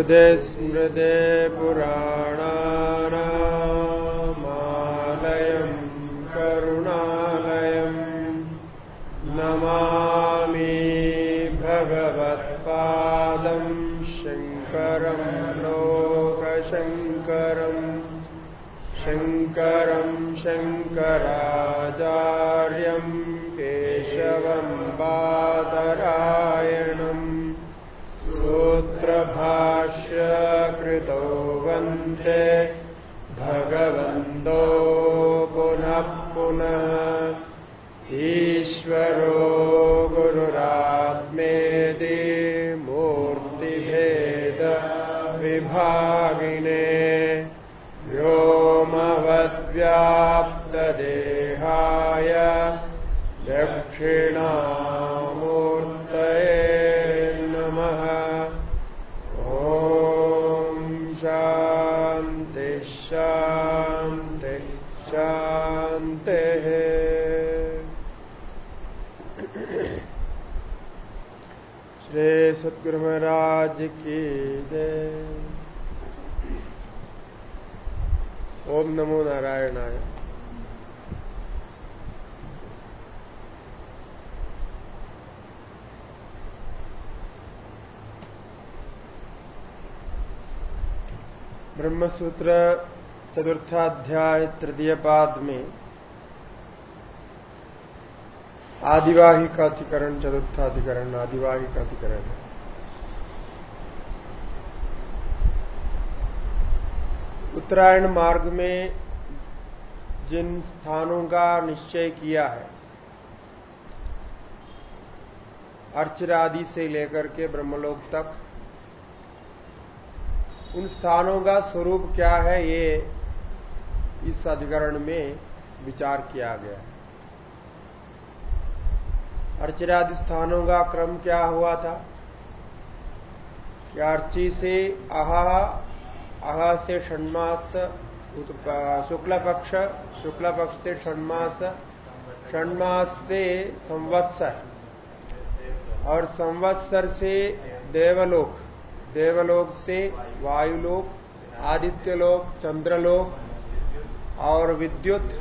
स्मृदे पुराणानामालयं करुणालयम् नमामि भगवत्पादं शङ्करं लोकशङ्करम् शङ्करं शङ्कराचार्यं केशवं पादरायणम् सोत्रभाष वंदे भगवन्तो पुनः पुनः। ईश्वरो गुरुरात्मेति मूर्तिभेद विभागिने व्योमवद्व्याप्तदेहाय दक्षिणामूर्तये श्री सद्गुरु महाराज की जय। ओम नमो नारायणाय। ब्रह्मसूत्र चतुर्थाध्याय तृतीय पाद में आदिवाहिक अधिकरण चतुर्थाधिकरण आदिवाहिक अधिकरण है उत्तरायण मार्ग में जिन स्थानों का निश्चय किया है अर्चरादि से लेकर के ब्रह्मलोक तक, उन स्थानों का स्वरूप क्या है, ये इस अधिकरण में विचार किया गया है। अर्चरादि स्थानों का क्रम क्या हुआ था? कि अर्ची से आहा आहा से षण्मास शुक्ल पक्ष शुक्ल पक्ष से षण्मास षण्मास से संवत्सर। और संवत्सर से देवलोक देवलोक से वायुलोक, आदित्यलोक, चंद्रलोक, और विद्युत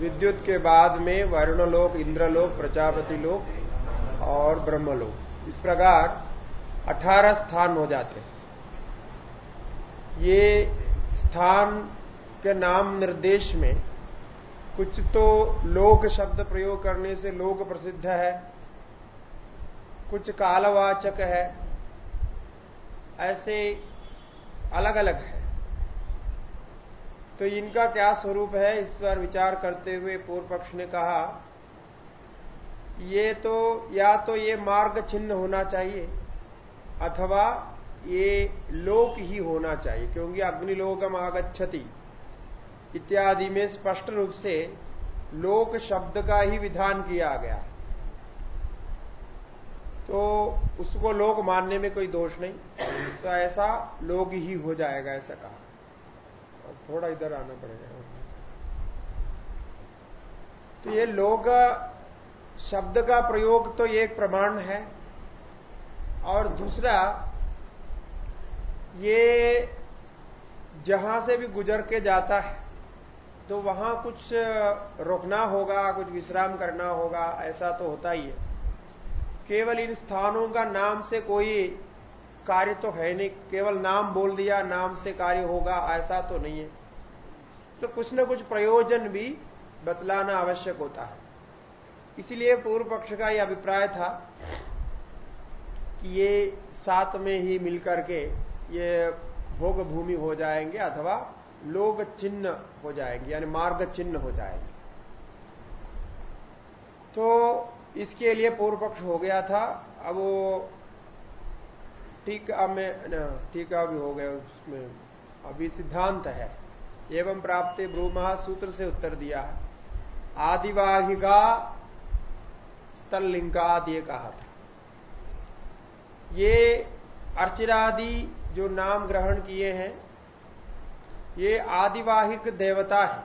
विद्युत के बाद में वर्णलोक, इंद्रलोक प्रजापति लोक और ब्रह्मलोक। इस प्रकार 18 स्थान हो जाते हैं। ये स्थान के नाम निर्देश में कुछ तो लोक शब्द प्रयोग करने से लोक प्रसिद्ध है, कुछ कालवाचक है, ऐसे अलग अलग है। तो इनका क्या स्वरूप है, इस पर विचार करते हुए पूर्व पक्ष ने कहा, ये तो या तो ये मार्ग चिन्ह होना चाहिए, अथवा ये लोक ही होना चाहिए, क्योंकि अग्निलोकम आगच्छति। इत्यादि में स्पष्ट रूप से लोक शब्द का ही विधान किया गया है। तो उसको लोक मानने में कोई दोष नहीं तो ऐसा लोग ही हो जाएगा ऐसा कहा। थोड़ा इधर आना पड़ेगा। तो ये लोग शब्द का प्रयोग तो एक प्रमाण है, और दूसरा ये जहाँ से भी गुजर के जाता है तो वहाँ कुछ रोकना होगा, कुछ विश्राम करना होगा, ऐसा तो होता ही है। केवल इन स्थानों का नाम से कोई कार्य तो है नहीं, केवल नाम बोल दिया, नाम से कार्य होगा, ऐसा तो नहीं है। तो कुछ न कुछ प्रयोजन भी बतलाना आवश्यक होता है। इसलिए पूर्व पक्ष का यह अभिप्राय था कि ये साथ में ही मिलकर के ये भोग भूमि हो जाएँगे अथवा लोग चिन्ह हो जाएँगे, यानी मार्ग चिन्ह हो जाएँगे। तो इसके लिए पूर्व पक्ष हो गया था, अब वो टीका में टीका भी हो गया, उसमें अभी सिद्धांत है। एवं प्राप्त ब्रूमहा सूत्र से उत्तर दिया। है आदिवाहिका स्थललिंगाद ये कहा था। ये अर्चिरादि जो नाम ग्रहण किए हैं, ये आदिवाहिक देवता है।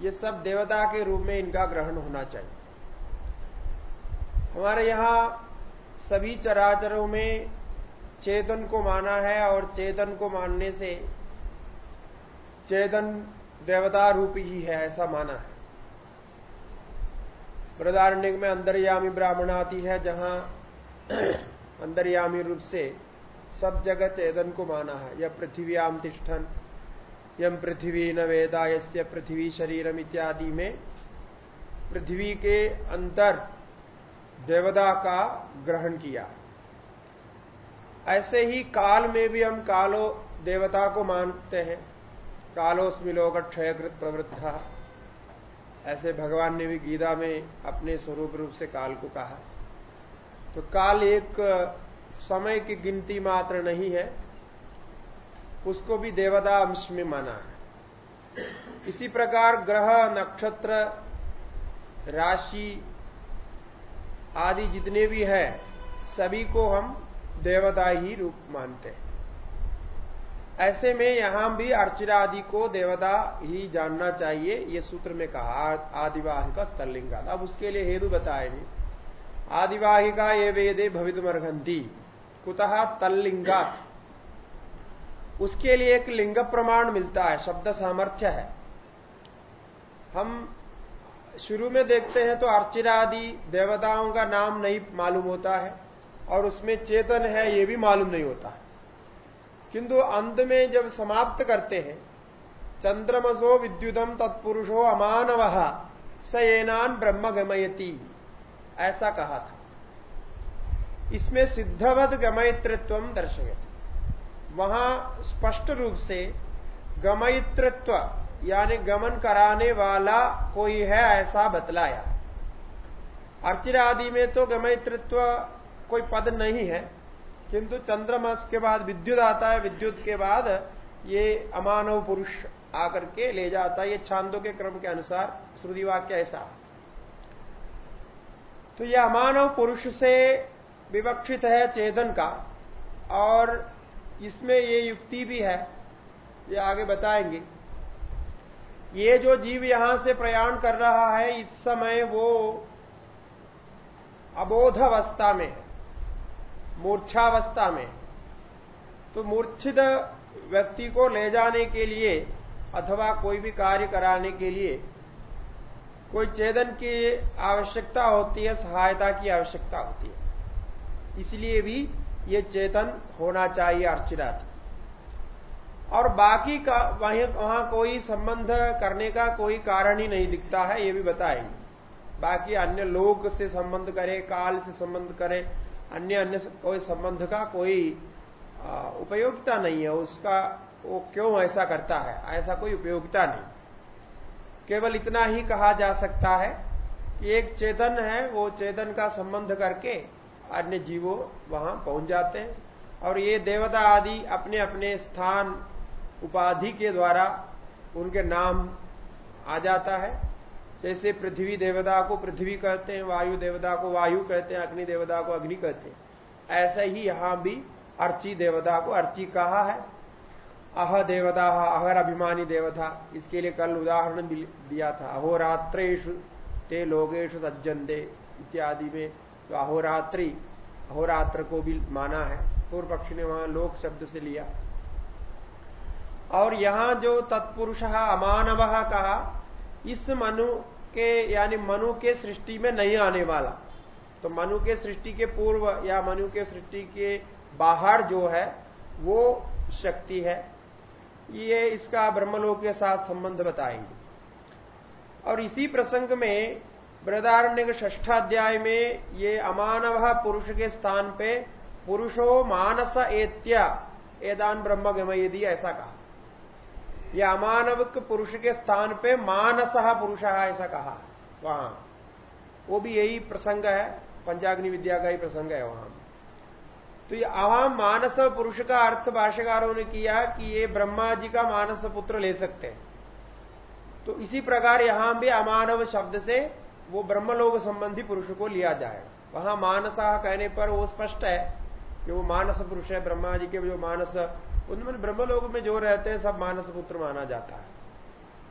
ये सब देवता के रूप में इनका ग्रहण होना चाहिए। हमारे यहाँ सभी चराचरों में चेतन को माना है और चेतन को मानने से चेतन देवता रूप ही है, ऐसा माना है। बृदारण्य में अंतर्यामी ब्राह्मण आती है, जहाँ अंतर्यामी रूप से सब जगह चेतन को माना है। यह पृथ्व्याम तिष्ठन यम पृथ्वी न वेदा, यस्य पृथ्वी शरीरम इत्यादि में पृथ्वी के अंतर देवता का ग्रहण किया। ऐसे ही काल में भी हम कालो देवता को मानते हैं। कालोस्मिलोक क्षयकृत प्रवृत्ता। ऐसे भगवान ने भी गीता में अपने स्वरूप रूप से काल को कहा। तो काल एक समय की गिनती मात्र नहीं है, उसको भी देवता अंश में माना है। इसी प्रकार ग्रह, नक्षत्र, राशि आदि जितने भी है, सभी को हम देवता ही रूप मानते हैं। ऐसे में यहाँ भी अर्चना आदि को देवता ही जानना चाहिए, ये सूत्र में कहा आदिवाहिका स्तलिंगा अब उसके लिए हेतु बताएँगे। आदिवाहिका ये वेदे भवितमर्घंती कुतः तल्लिंगा उसके लिए एक लिंग प्रमाण मिलता है, शब्द सामर्थ्य है। हम शुरू में देखते हैं तो अर्चिरा आदि देवताओं का नाम नहीं मालूम होता है, और उसमें चेतन है, ये भी मालूम नहीं होता है। किंतु अंत में जब समाप्त करते हैं, चंद्रमसो विद्युतम तत्पुरुषो अमानव सयनान ब्रह्म गमयती। ऐसा कहा था। इसमें सिद्धवत गमयित्व दर्शयती। वहाँ स्पष्ट रूप से गमयित्व यानी गमन कराने वाला कोई है ऐसा बतलाया। अर्चिर आदि में तो गमयित्व कोई पद नहीं है, किंतु चंद्रमास के बाद विद्युत आता है, विद्युत के बाद ये अमानव पुरुष आकर के ले जाता है। ये छांदों के क्रम के अनुसार, श्रुति वाक्य ऐसा तो यह अमानव पुरुष से विवक्षित है चेतन का। और इसमें ये युक्ति भी है, ये आगे बताएँगे। ये जो जीव यहाँ से प्रयाण कर रहा है, इस समय वो अबोध अवस्था में है, मूर्छावस्था में तो मूर्छित व्यक्ति को ले जाने के लिए अथवा कोई भी कार्य कराने के लिए कोई चेतन की आवश्यकता होती है, सहायता की आवश्यकता होती है। इसलिए भी ये चेतन होना चाहिए अर्चिरात और बाकी का, वहीं, वहाँ कोई संबंध करने का कोई कारण ही नहीं दिखता है, ये भी बताएँगे। बाकी अन्य लोग से संबंध करे, काल से संबंध करे, अन्य अन्य कोई संबंध का कोई उपयोगिता नहीं है, उसका वो क्यों ऐसा करता है? ऐसा कोई उपयोगिता नहीं। केवल इतना ही कहा जा सकता है कि एक चेतन है, वो चेतन का संबंध करके अन्य जीवों वहाँ पहुँच जाते हैं। और ये देवता आदि अपने अपने स्थान उपाधि के द्वारा उनके नाम आ जाता है। जैसे पृथ्वी देवता को पृथ्वी कहते हैं, वायु देवता को वायु कहते हैं, अग्नि देवता को अग्नि कहते हैं। ऐसा ही यहाँ भी अर्ची देवता को अर्ची कहा है। अह देवता, अहर अभिमानी देवता, इसके लिए कल उदाहरण दिया था। अहोरात्रेशु ते लोगेशु सज्जनदे इत्यादि में तो अहोरात्रि, अहोरात्र को भी माना है। पूर्व पक्ष ने वहाँ लोक शब्द से लिया। और यहाँ जो तत्पुरुष अमानव कहा, इस मनु के, यानी मनु के सृष्टि में नहीं आने वाला। तो मनु के सृष्टि के पूर्व या मनु के सृष्टि के बाहर जो है, वो शक्ति है। ये इसका ब्रह्मलोक के साथ संबंध बताएँगे। और इसी प्रसंग में बृदारण्य के ष्ठाध्याय में ये अमानव पुरुष के स्थान पे पुरुषो मानस एत्या, एदान ब्रह्म गमयदी ऐसा कहा। यह अमानव पुरुष के स्थान पे मानस पुरुष ऐसा कहा। वहाँ। वो भी यही प्रसंग है, पंचाग्नि विद्या का ही प्रसंग है वहाँ। तो ये वहाँ मानस पुरुष का अर्थ भाष्यकारों ने किया कि ये ब्रह्मा जी का मानस पुत्र ले सकते हैं। तो इसी प्रकार यहाँ भी अमानव शब्द से वो ब्रह्मलोक संबंधी पुरुष को लिया जाएगा वहाँ मानसा कहने पर वो स्पष्ट है कि वो मानस पुरुष है ब्रह्मा जी के जो मानस, उनमें ब्रह्मलोक में जो रहते हैं, सब मानस पुत्र माना जाता है।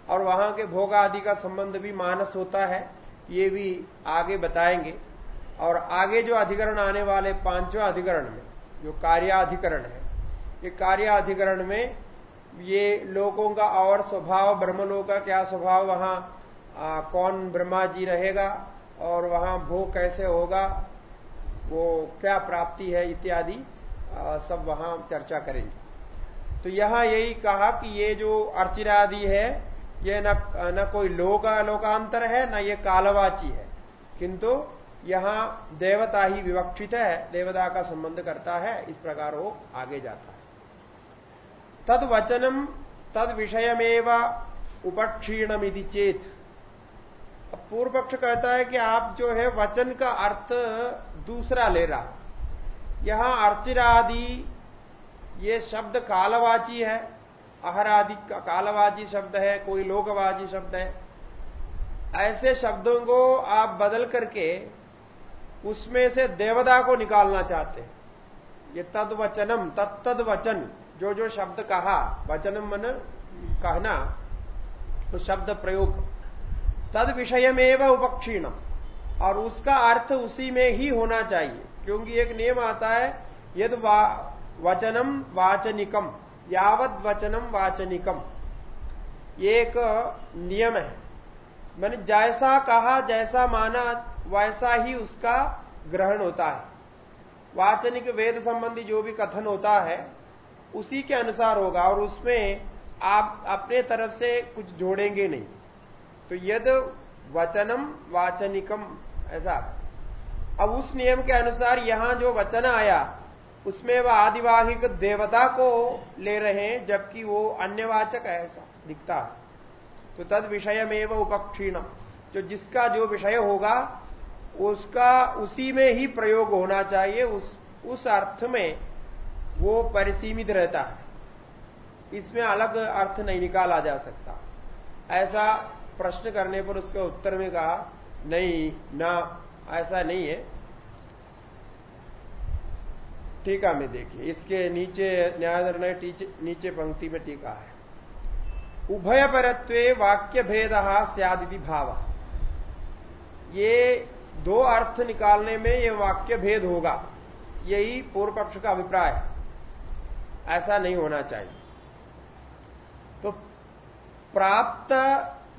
और वहाँ के भोग आदि का संबंध भी मानस होता है, ये भी आगे बताएँगे। और आगे जो अधिकरण आने वाले पांचवा अधिकरण में जो कार्याधिकरण है। ये कार्याधिकरण में ये लोगों का और स्वभाव ब्रह्मलोक का क्या स्वभाव वहाँ आ, कौन ब्रह्मा जी रहेगा और वहाँ भोग कैसे होगा वो क्या प्राप्ति है इत्यादि सब वहाँ चर्चा करेंगे। तो यहाँ यही कहा कि ये जो अर्चिरादि है ये न, न कोई लोक लोकांतर है न ये कालवाची है। किंतु यहाँ देवता ही विवक्षित है, देवता का संबंध करता है, इस प्रकार वो आगे जाता है। तद वचनम, तद विषयमेव उपक्षीणमिति चेत। पूर्व पक्ष कहता है कि आप जो है वचन का अर्थ दूसरा ले रहा यहाँ अर्चिरादि, ये शब्द कालवाची है। अहरादि का कालवाची शब्द है, कोई लोकवाची शब्द है। ऐसे शब्दों को आप बदल करके उसमें से देवदा को निकालना चाहते हैं। ये तद वचनम तत्तद वचन जो जो शब्द कहा वचनम मन कहना तो शब्द प्रयोग। तद विषयमेव उपक्षीणम और उसका अर्थ उसी में ही होना चाहिए क्योंकि एक नियम आता है यद वा, वचनम वाचनिकम यावत वचनम वाचनिकम। एक नियम है। मैंने जैसा कहा जैसा माना वैसा ही उसका ग्रहण होता है। वाचनिक वेद संबंधी जो भी कथन होता है, उसी के अनुसार होगा और उसमें आप अपने तरफ़ से कुछ जोड़ेंगे नहीं। तो यद वचनम वाचनिकम, ऐसा। अब उस नियम के अनुसार यहाँ जो वचन आया, उसमें वह आदिवाहिक देवता को ले रहे हैं, जबकि वो अन्यवाचक ऐसा दिखता है। तो तद विषय में वह उपक्षीणम। जो जिसका जो विषय होगा उसका उसी में ही प्रयोग होना चाहिए, उस उस अर्थ में वो परिसीमित रहता है। इसमें अलग अर्थ नहीं निकाला जा सकता। ऐसा प्रश्न करने पर उसके उत्तर में कहा, नहीं, ना, ऐसा नहीं है। टीका में देखिए, इसके नीचे न्याय निर्णय नीचे पंक्ति में टीका है। उभय परत्व वाक्य भेद सियादि भाव। ये दो अर्थ निकालने में यह वाक्य भेद होगा। यही पूर्व पक्ष का अभिप्राय है। ऐसा नहीं होना चाहिए। तो प्राप्त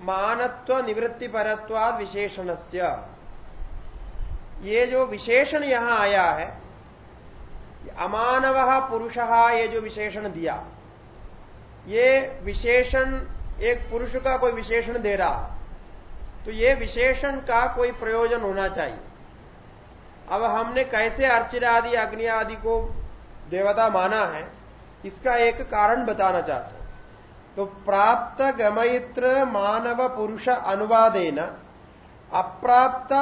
मानत्व, निवृत्ति परत्वाद विशेषण ये जो विशेषण यहाँ आया है, अमानव पुरुष ये जो विशेषण दिया, ये विशेषण, एक पुरुष का कोई विशेषण दे रहा। तो ये विशेषण का कोई प्रयोजन होना चाहिए। अब हमने कैसे अर्चना आदि अग्नि आदि को देवता माना है, इसका एक कारण बताना चाहते हैं। तो प्राप्त गमयित्र मानव पुरुष अनुवादेन, अप्राप्त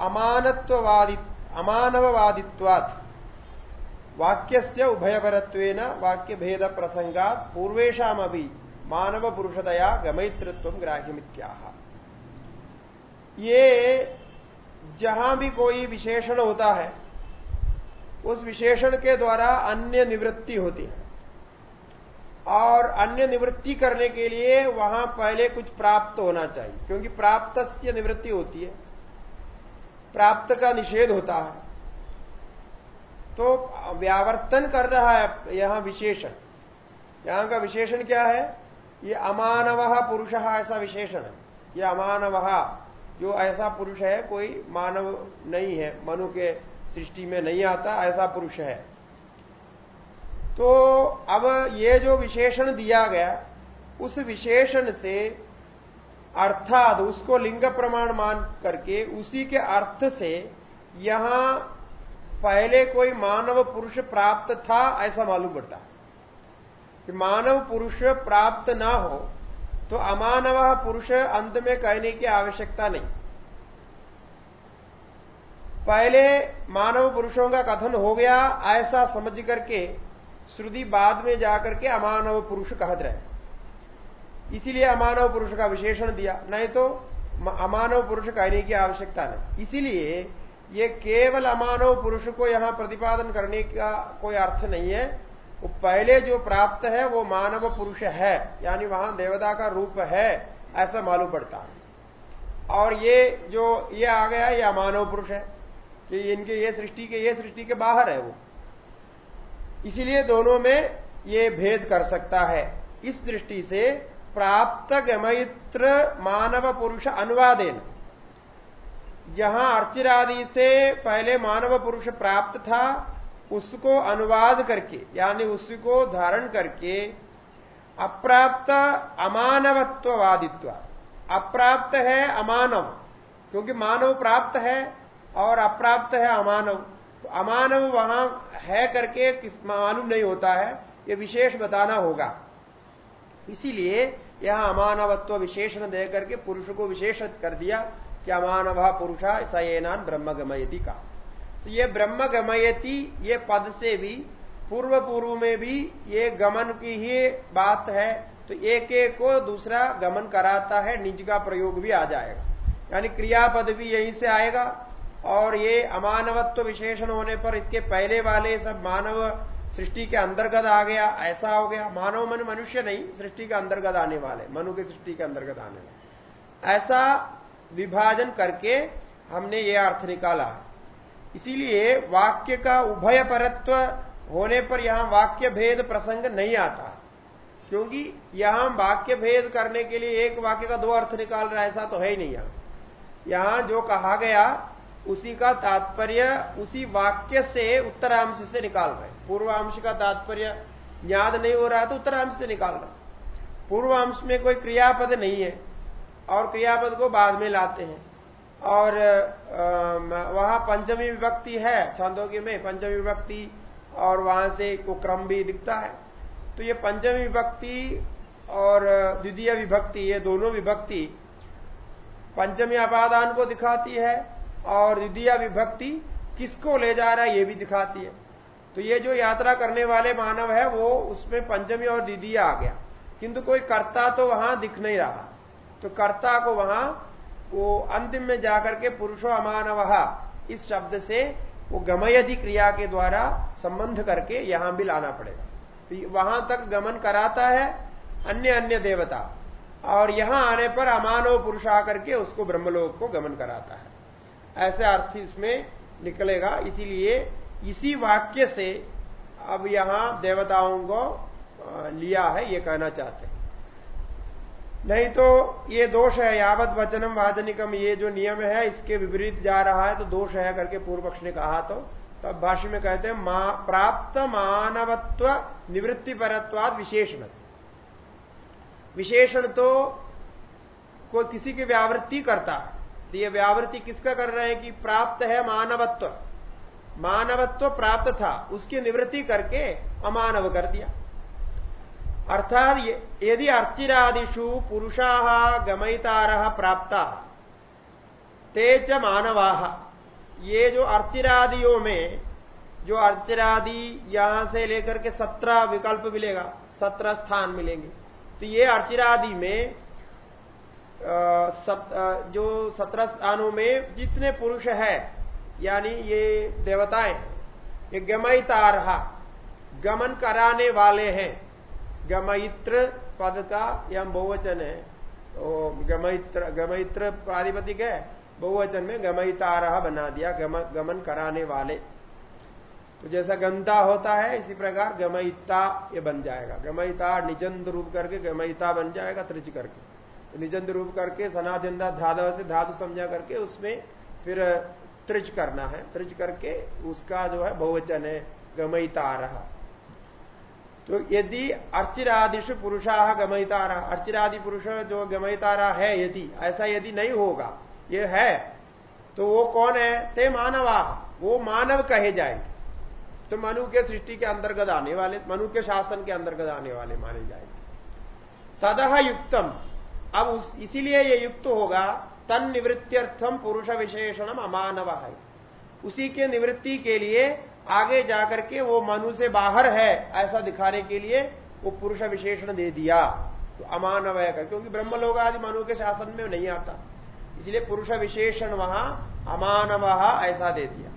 अमानत्ववादि, अमानववादित्वात्, वाक्यस्य उभयपरत्वेन वाक्य भेद प्रसंगात पूर्वेशामपि मानव पुरुषतया गमयितृत्व ग्राह्यमित्याह। ये जहाँ भी कोई विशेषण होता है, उस विशेषण के द्वारा अन्य निवृत्ति होती है। और अन्य निवृत्ति करने के लिए वहाँ पहले कुछ प्राप्त होना चाहिए, क्योंकि प्राप्त से निवृत्ति होती है। प्राप्त का निषेध होता है। तो व्यावर्तन कर रहा है यहाँ विशेषण। यहाँ का विशेषण क्या है? ये अमानव पुरुष ऐसा विशेषण है। ये अमानव जो ऐसा पुरुष है, कोई मानव नहीं है, मनु के सृष्टि में नहीं आता, ऐसा पुरुष है। तो अब ये जो विशेषण दिया गया, उस विशेषण से अर्थात उसको लिंग प्रमाण मान करके, उसी के अर्थ से यहाँ पहले कोई मानव पुरुष प्राप्त था, ऐसा मालूम पड़ता। है कि मानव पुरुष प्राप्त ना हो तो अमानव पुरुष अंत में कहने की आवश्यकता नहीं। पहले मानव पुरुषों का कथन हो गया, ऐसा समझ करके श्रुति बाद में जाकर के अमानव पुरुष कहत रहे। इसीलिए अमानव पुरुष का विशेषण दिया। नहीं तो अमानव पुरुष कहने की आवश्यकता नहीं। इसीलिए ये केवल अमानव पुरुष को यहाँ प्रतिपादन करने का कोई अर्थ नहीं है। वो पहले जो प्राप्त है, वो मानव पुरुष है। यानी वहाँ देवता का रूप है, ऐसा मालूम पड़ता है। और ये जो, ये आ गया, ये मानव पुरुष है। कि इनके, ये सृष्टि के, ये सृष्टि के बाहर है वो। इसीलिए दोनों में ये भेद कर सकता है। इस दृष्टि से प्राप्त गमयित्र मानव पुरुष अनुवादेन। जहाँ अर्चिरादि से पहले मानव पुरुष प्राप्त था उसको अनुवाद करके, यानी उसको धारण करके अप्राप्त अमानवत्ववादित्व। अप्राप्त है अमानव, क्योंकि मानव प्राप्त है और अप्राप्त है अमानव। तो अमानव वहाँ है करके किस मालूम नहीं होता है, ये विशेष बताना होगा। इसीलिए यह अमानवत्व विशेषण दे करके पुरुष को विशेष कर दिया कि अमानव पुरुषा सयनान ब्रह्म गमयती का। तो ये ब्रह्म गमयती, ये पद से भी पूर्व पूर्व में भी ये गमन की ही बात है तो एक एक को दूसरा गमन कराता है, निज का प्रयोग भी आ जाएगा। यानी क्रियापद भी यहीं से आएगा, और ये अमानवत्व विशेषण होने पर इसके पहले वाले सब मानव सृष्टि के अंतर्गत आ गया, ऐसा हो गया। मानव मन मनुष्य नहीं, सृष्टि के अंतर्गत आने वाले, मनु की सृष्टि के अंतर्गत आने वाले। ऐसा विभाजन करके हमने ये अर्थ निकाला। इसीलिए वाक्य का उभय परत्व होने पर यहाँ वाक्य भेद प्रसंग नहीं आता। क्योंकि यहाँ वाक्य भेद करने के लिए एक वाक्य का दो अर्थ निकाल रहा है, ऐसा तो है ही नहीं यहाँ। यहाँ जो कहा गया, उसी का तात्पर्य उसी वाक्य से उत्तरांश से निकाल रहे पूर्वांश का तात्पर्य याद नहीं हो रहा तो उत्तरांश से निकाल रहे पूर्वांश में कोई क्रियापद नहीं है और क्रियापद को बाद में लाते हैं। और वहाँ पंचमी विभक्ति है, छांदोग्य में पंचमी विभक्ति, और वहाँ से को क्रम भी दिखता है। तो ये पंचमी विभक्ति और द्वितीय विभक्ति, ये दोनों विभक्ति पंचमी अपादान को दिखाती है, और द्वितीय विभक्ति किसको ले जा रहा है ये भी दिखाती है। तो ये जो यात्रा करने वाले मानव है, वो उसमें पंचमी और द्वितीय आ गया। किंतु कोई कर्ता तो वहाँ दिख नहीं रहा। तो कर्ता को वहाँ वो अंतिम में जाकर के पुरुषो अमानव, इस शब्द से वो गमयधि क्रिया के द्वारा संबंध करके यहाँ भी लाना पड़ेगा। तो वहाँ तक गमन कराता है अन्य अन्य देवता, और यहाँ आने पर अमानव पुरुष आकर के उसको ब्रह्मलोक को गमन कराता है। ऐसे अर्थ इसमें निकलेगा, इसीलिए इसी वाक्य से अब यहाँ देवताओं को लिया है, ये कहना चाहते हैं। नहीं तो ये दोष है यावत वचनम वाचनिकम ये जो नियम है इसके विपरीत जा रहा है तो दोष है करके पूर्व पक्ष ने कहा तो। तब भाष्य में कहते हैं मा, प्राप्त मानवत्व निवृत्ति परत्वाद विशेषण विशेषण तो कोई किसी की व्यावृत्ति करता है। तो ये व्यावृत्ति किसका कर रहे हैं कि प्राप्त है मानवत्व। मानवत्व प्राप्त था उसकी निवृत्ति करके अमानव कर दिया। अर्थात यदि अर्चिरादिशु पुरुषा गमयितार प्राप्त ते च मानवा। ये जो अर्चिरादियों में जो अर्चिरादि यहाँ से लेकर के सत्रह विकल्प मिलेगा सत्रह स्थान मिलेंगे। तो ये अर्चिरादि में आ, सत, आ, जो सत्रह स्थानों में जितने पुरुष है यानी ये देवताएँ ये गमयितार गमन कराने वाले हैं गमयित्र पद का यह बहुवचन है। तो गमयित्र गमयित्र प्राधिपतिक है बहुवचन में गमयितारह बना दिया गम, गमन कराने वाले। तो जैसा गंदा होता है इसी प्रकार गमयिता ये बन जाएगा। गमयिता निजंद रूप करके गमयिता बन जाएगा त्रिच करके। तो निजंद रूप करके सनादिंदा धाधव से धातु समझा करके उसमें फिर त्रिच करना है। त्रिच करके उसका जो है बहुवचन है गमयितारह। तो यदि अर्चिरादिशु पुरुषा गमयितारा, अर्चिरादि पुरुष जो गमयितारा है यदि, ऐसा यदि नहीं होगा, ये है तो वो कौन है? ते मानवा, वो मानव कहे जाएँगे। तो मनु के सृष्टि के अंतर्गत आने वाले, मनु के शासन के अंतर्गत आने वाले माने जाएँगे। तदह युक्तम, अब इसीलिए ये युक्त होगा तन निवृत्त्यर्थम पुरुष विशेषणम अमानव है। उसी के निवृत्ति के लिए आगे जाकर के वो मनु से बाहर है, ऐसा दिखाने के लिए वो पुरुष विशेषण दे दिया। तो अमानव है क्योंकि ब्रह्म लोग आदि मनु के शासन में नहीं आता। इसलिए पुरुष विशेषण वहाँ अमानव ऐसा दे दिया।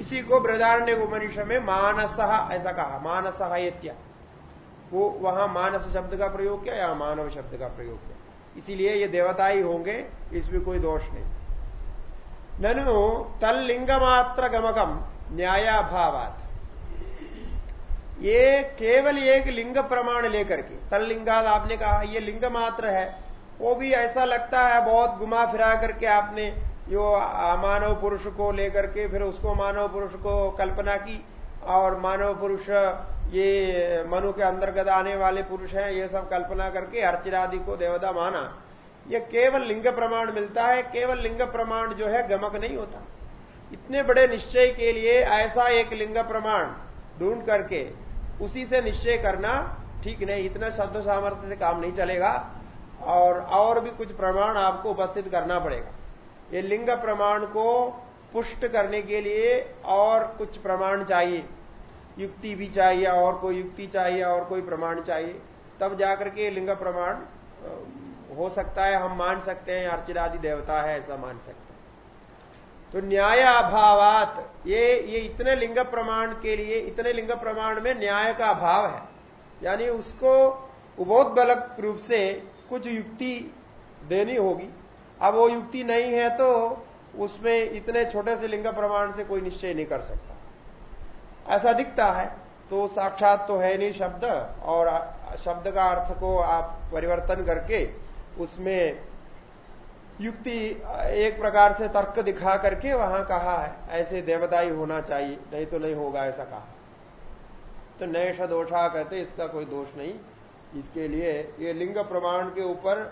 इसी को बृदारण्य उपनिषद में मानस ऐसा कहा, मानस इत्या। वो वहाँ मानस शब्द का प्रयोग किया या मानव शब्द का प्रयोग किया। इसीलिए ये देवता ही होंगे, इसमें कोई दोष नहीं। ननु तल लिंग मात्र गमकम न्यायाभावात। ये केवल एक लिंग प्रमाण लेकर के, तललिंगाद आपने कहा, ये लिंग मात्र है। वो भी ऐसा लगता है, बहुत घुमा फिरा करके आपने जो मानव पुरुष को लेकर के, फिर उसको मानव पुरुष को कल्पना की, और मानव पुरुष, ये मनु के अंतर्गत आने वाले पुरुष हैं, ये सब कल्पना करके अर्चरादि को देवता माना। ये केवल लिंग प्रमाण मिलता है, केवल लिंग प्रमाण जो है, गमक नहीं होता। इतने बड़े निश्चय के लिए ऐसा एक लिंग प्रमाण ढूंढ करके उसी से निश्चय करना ठीक नहीं। इतना शब्द सामर्थ्य से काम नहीं चलेगा और और भी कुछ प्रमाण आपको उपस्थित करना पड़ेगा। ये लिंग प्रमाण को पुष्ट करने के लिए और कुछ प्रमाण चाहिए। युक्ति भी चाहिए, और कोई युक्ति चाहिए, और कोई प्रमाण चाहिए। तब जाकर के लिंग प्रमाण हो सकता है, हम मान सकते हैं, अर्चिरादि देवता है, ऐसा मान सकते हैं। तो न्याय अभावात ये ये इतने लिंग प्रमाण के लिए, इतने लिंग प्रमाण में न्याय का अभाव है। यानी उसको उबोध बलक रूप से कुछ युक्ति देनी होगी। अब वो युक्ति नहीं है तो उसमें इतने छोटे से लिंग प्रमाण से कोई निश्चय नहीं कर सकता। ऐसा दिखता है तो साक्षात तो है नहीं शब्द, और शब्द का अर्थ को आप परिवर्तन करके उसमें युक्ति, एक प्रकार से तर्क दिखा करके वहाँ कहा है, ऐसे देवदाई होना चाहिए, नहीं तो नहीं होगा ऐसा कहा। तो नैश दोषा कहते इसका कोई दोष नहीं। इसके लिए ये लिंग प्रमाण के ऊपर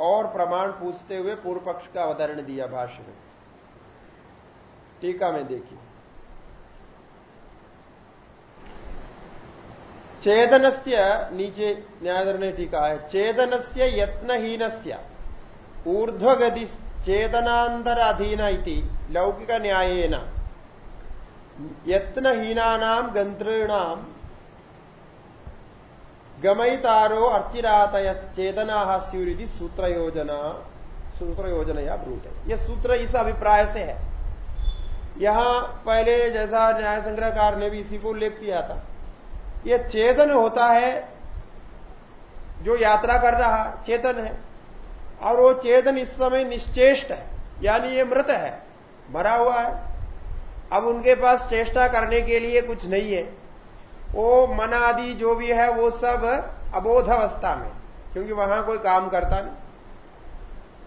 और प्रमाण पूछते हुए पूर्व पक्ष का अवतरण दिया भाष्य में। टीका में देखिए। चेदन से नीचे न्यायाधर ने टीका है चेदन से यत्नहीन ऊर्ध्वगति चेतनांतर अधीन इति लौकिक न्यायेन यत्नहीना गंतॄणाम गमयितारो अर्चिरातय चेतना स्यूरिधि सूत्र योजना सूत्र योजना या ब्रूत। है यह सूत्र इस अभिप्राय से है। यहाँ पहले जैसा न्याय संग्रहकार ने भी इसी को उल्लेख किया था। यह चेतन होता है, जो यात्रा कर रहा चेतन है। और वो चेतन इस समय निश्चेष्ट है, यानी ये मृत है, मरा हुआ है। अब उनके पास चेष्टा करने के लिए कुछ नहीं है। वो मन आदि जो भी है, वो सब अबोध अवस्था में, क्योंकि वहाँ कोई काम करता नहीं।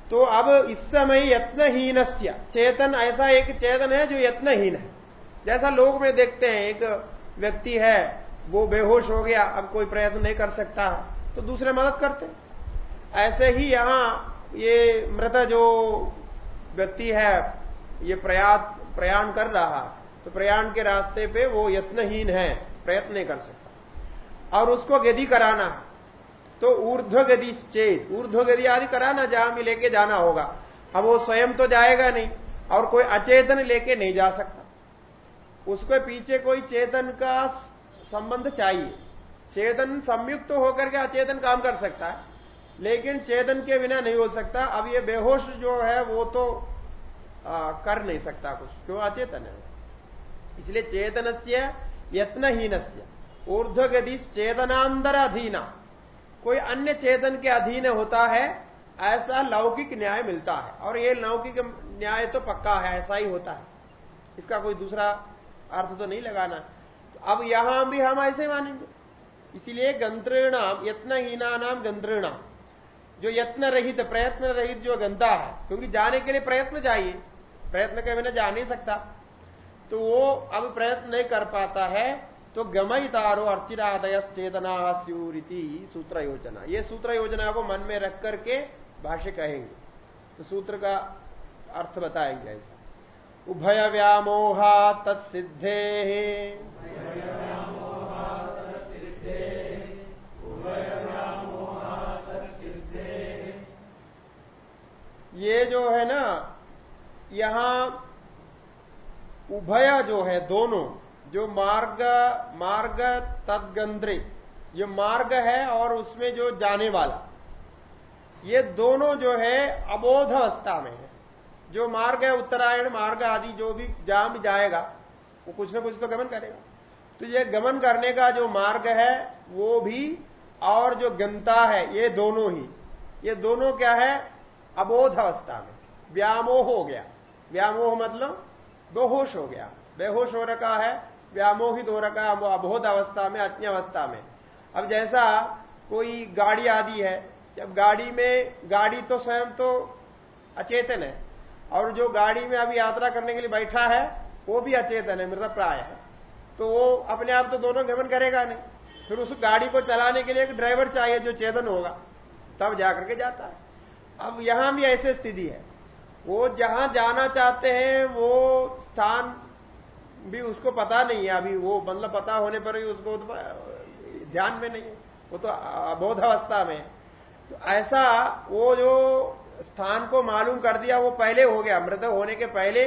तो अब इस समय यत्नहीन चेतन, ऐसा एक चेतन है जो यत्नहीन है। जैसा लोग में देखते हैं, एक व्यक्ति है, वो बेहोश हो गया, अब कोई प्रयत्न नहीं कर सकता तो दूसरे मदद करते ऐसे ही यहाँ ये मृत जो व्यक्ति है, ये प्रयात, प्रयाण कर रहा तो प्रयाण के रास्ते पे वो यत्नहीन है, प्रयत्न नहीं कर सकता। और उसको गति कराना तो ऊर्ध्व गति चेत, ऊर्ध्व गति आदि कराना, जहाँ भी लेके जाना होगा। अब वो स्वयं तो जाएगा नहीं, और कोई अचेतन लेके नहीं जा सकता। उसके पीछे कोई चेतन का संबंध चाहिए। चेतन संयुक्त तो होकर के अचेतन काम कर सकता है। लेकिन चेतन के बिना नहीं हो सकता। अब ये बेहोश जो है वो तो आ, कर नहीं सकता कुछ। क्यों? अचेतन है। इसलिए चेतन से यत्नहीन से ऊर्ध्वगति चेतनांतर अधीना कोई अन्य चेतन के अधीन होता है ऐसा लौकिक न्याय मिलता है। और ये लौकिक न्याय तो पक्का है ऐसा ही होता है। इसका कोई दूसरा अर्थ तो नहीं लगाना। अब यहाँ भी हम ऐसे मानेंगे। इसीलिए गंत्रेणाम यत्नहीना नाम गंत्रेणाम जो यत्न रहित प्रयत्न रहित जो गंदा है, क्योंकि जाने के लिए प्रयत्न चाहिए। प्रयत्न के बिना जा नहीं सकता। तो वो अब प्रयत्न नहीं कर पाता है तो गमयितारो अर्चिरादय चेतना स्यूरिति सूत्र योजना ये सूत्र योजना को मन में रख करके भाष्य कहेंगे। तो सूत्र का अर्थ बताएँगे ऐसा। उभय व्यामोहा तत्सिद्धे। ये जो है ना, यहाँ उभय जो है दोनों, जो मार्ग मार्ग तदगंद्रे ये मार्ग है और उसमें जो जाने वाला, ये दोनों जो है अबोध अवस्था में है। जो मार्ग है उत्तरायण, मार्ग आदि जो भी जहाँ भी जाएगा, वो कुछ ना कुछ तो गमन करेगा। तो ये गमन करने का जो मार्ग है, वो भी और जो गंता है, ये दोनों ही। ये दोनों क्या है? अबोध अवस्था में। व्यामोह हो गया। व्यामोह मतलब बेहोश हो गया। बेहोश हो रखा है, व्यामोहित हो रखा वो अबोध अवस्था में अज्ञ अवस्था में। अब जैसा कोई गाड़ी आदि है, जब गाड़ी में, गाड़ी तो स्वयं तो अचेतन है, और जो गाड़ी में अभी यात्रा करने के लिए बैठा है, वो भी अचेतन है मृत प्राय है। तो वो अपने आप तो दोनों गमन करेगा नहीं। फिर उस गाड़ी को चलाने के लिए एक ड्राइवर चाहिए जो चेतन होगा, तब जाकर के जाता है। अब यहाँ भी ऐसी स्थिति है। वो जहाँ जाना चाहते हैं, वो स्थान भी उसको पता नहीं है अभी। वो मतलब पता होने पर भी उसको तो ध्यान में नहीं है। वो तो अबोध अवस्था में तो ऐसा वो जो स्थान को मालूम कर दिया, वो पहले हो गया। मृत होने के पहले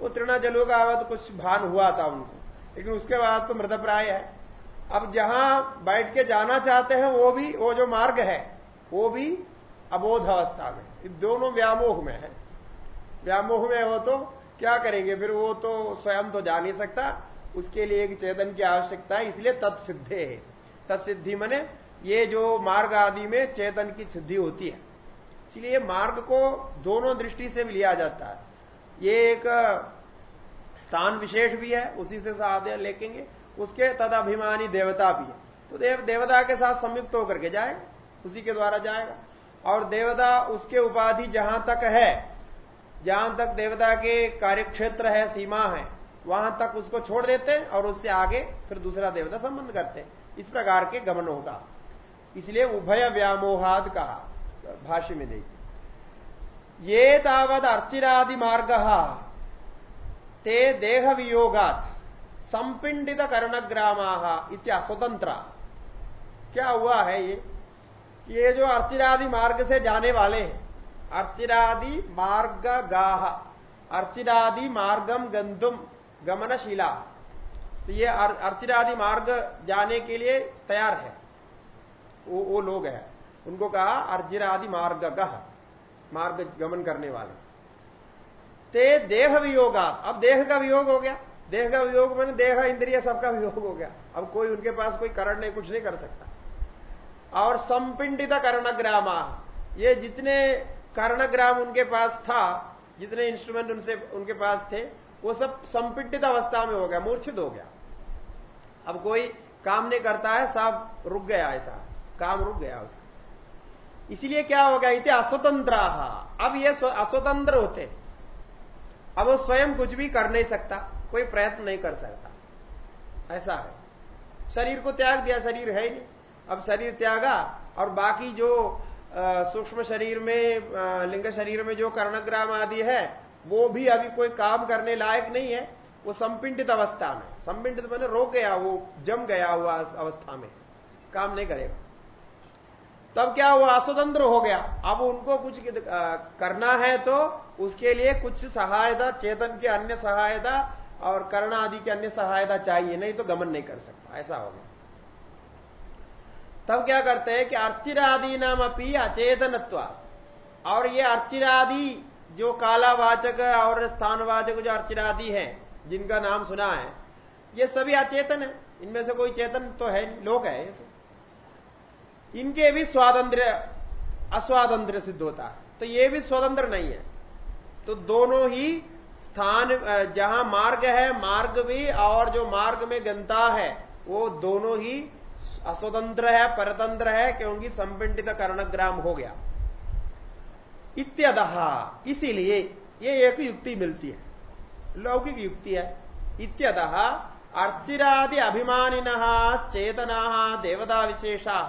वो तृणा जलो का आवा तो कुछ भान हुआ था उनको। लेकिन उसके बाद तो मृत प्राय है। अब जहाँ बैठ के जाना चाहते हैं, वो भी, वो जो मार्ग है, वो भी अबोध अवस्था में। इन दोनों व्यामोह में है। व्यामोह में हो तो क्या करेंगे? फिर वो तो स्वयं तो जा नहीं सकता। उसके लिए एक चेतन की आवश्यकता है, इसलिए तत्सिद्धे है। तत्सिद्धि मने ये जो मार्ग आदि में चेतन की सिद्धि होती है। इसलिए मार्ग को दोनों दृष्टि से भी लिया जाता है। ये एक स्थान विशेष भी है, उसी से साध्य लेकेंगे उसके तद अभिमानी देवता भी है। तो देव, देवता के साथ संयुक्त होकर के जाएगा, उसी के द्वारा जाएगा। और देवता उसके उपाधि जहाँ तक है, जहाँ तक देवता के कार्यक्षेत्र है, सीमा है, वहाँ तक उसको छोड़ देते हैं और उससे आगे फिर दूसरा देवता संबंध करते हैं। इस प्रकार के गमन होगा। इसलिए उभय व्यामोहाद कहा, भाष्य में देखिए। ये तावद अर्चिरादि मार्ग, ते देह वियोगात, संपिंडित कर्णग्रामा इत्या स्वतंत्र। क्या हुआ है ये? ये जो अर्चिरादि मार्ग से जाने वाले हैं अर्चिरादि मार्ग गाह अर्चिरादि मार्गम गंदुम गमनशीला। तो ये अर्चिरादि मार्ग जाने के लिए तैयार है। वो, वो लोग हैं। उनको कहा अर्जिरादि मार्ग गह मार्ग गमन करने वाले। ते देह वियोगा अब देह का वियोग हो गया। देह का वियोग मैंने देह इंद्रिय सबका वियोग हो गया। अब कोई उनके पास कोई करण नहीं कुछ नहीं कर सकता। और संपिंडित कर्णग्रामा। ये जितने कर्णग्राम उनके पास था, जितने इंस्ट्रूमेंट उनसे, उनके पास थे, वो सब संपिंडित अवस्था में हो गया, मूर्छित हो गया। अब कोई काम नहीं करता है सब रुक गया ऐसा काम रुक गया उसका। इसलिए क्या हो गया इतने अस्वतंत्र। अब ये अस्वतंत्र होते। अब वो स्वयं कुछ भी कर नहीं सकता, कोई प्रयत्न नहीं कर सकता। ऐसा है। शरीर को त्याग दिया, शरीर है ही नहीं। अब शरीर त्यागा और बाकी जो सूक्ष्म शरीर में लिंग शरीर में जो कर्णग्राम आदि है, वो भी अभी कोई काम करने लायक नहीं है। वो संपिंडित अवस्था में। संपिंडित मैंने रोक गया वो जम गया हुआ अवस्था में। काम नहीं करेगा। तब क्या वो अस्वतंत्र हो गया? अब उनको कुछ करना है तो उसके लिए कुछ सहायता, चेतन की अन्य सहायता और कर्ण आदि की अन्य सहायता चाहिए, नहीं तो गमन नहीं कर सकता। ऐसा हो गया। तब क्या करते हैं कि अर्चिरादि नाम अपनी अचेतनत्व। और ये अर्चिरादि जो कालावाचक और स्थानवाचक जो अर्चिरादि है, जिनका नाम सुना है, ये सभी अचेतन है। इनमें से कोई चेतन तो है लोग है इनके भी स्वातंत्र अस्वातंत्र सिद्ध होता है। तो ये भी स्वतंत्र नहीं है। तो दोनों ही स्थान जहाँ मार्ग है, मार्ग भी और जो मार्ग में गंता है, वो दोनों ही अस्वतंत्र है परतंत्र है क्योंकि संपिंडित कर्णग्राम हो गया। इत्यदह इसीलिए ये एक युक्ति मिलती है, लौकिक युक्ति है। इत्यदह अर्चिरादि अभिमानिन, चेतना देवता विशेषा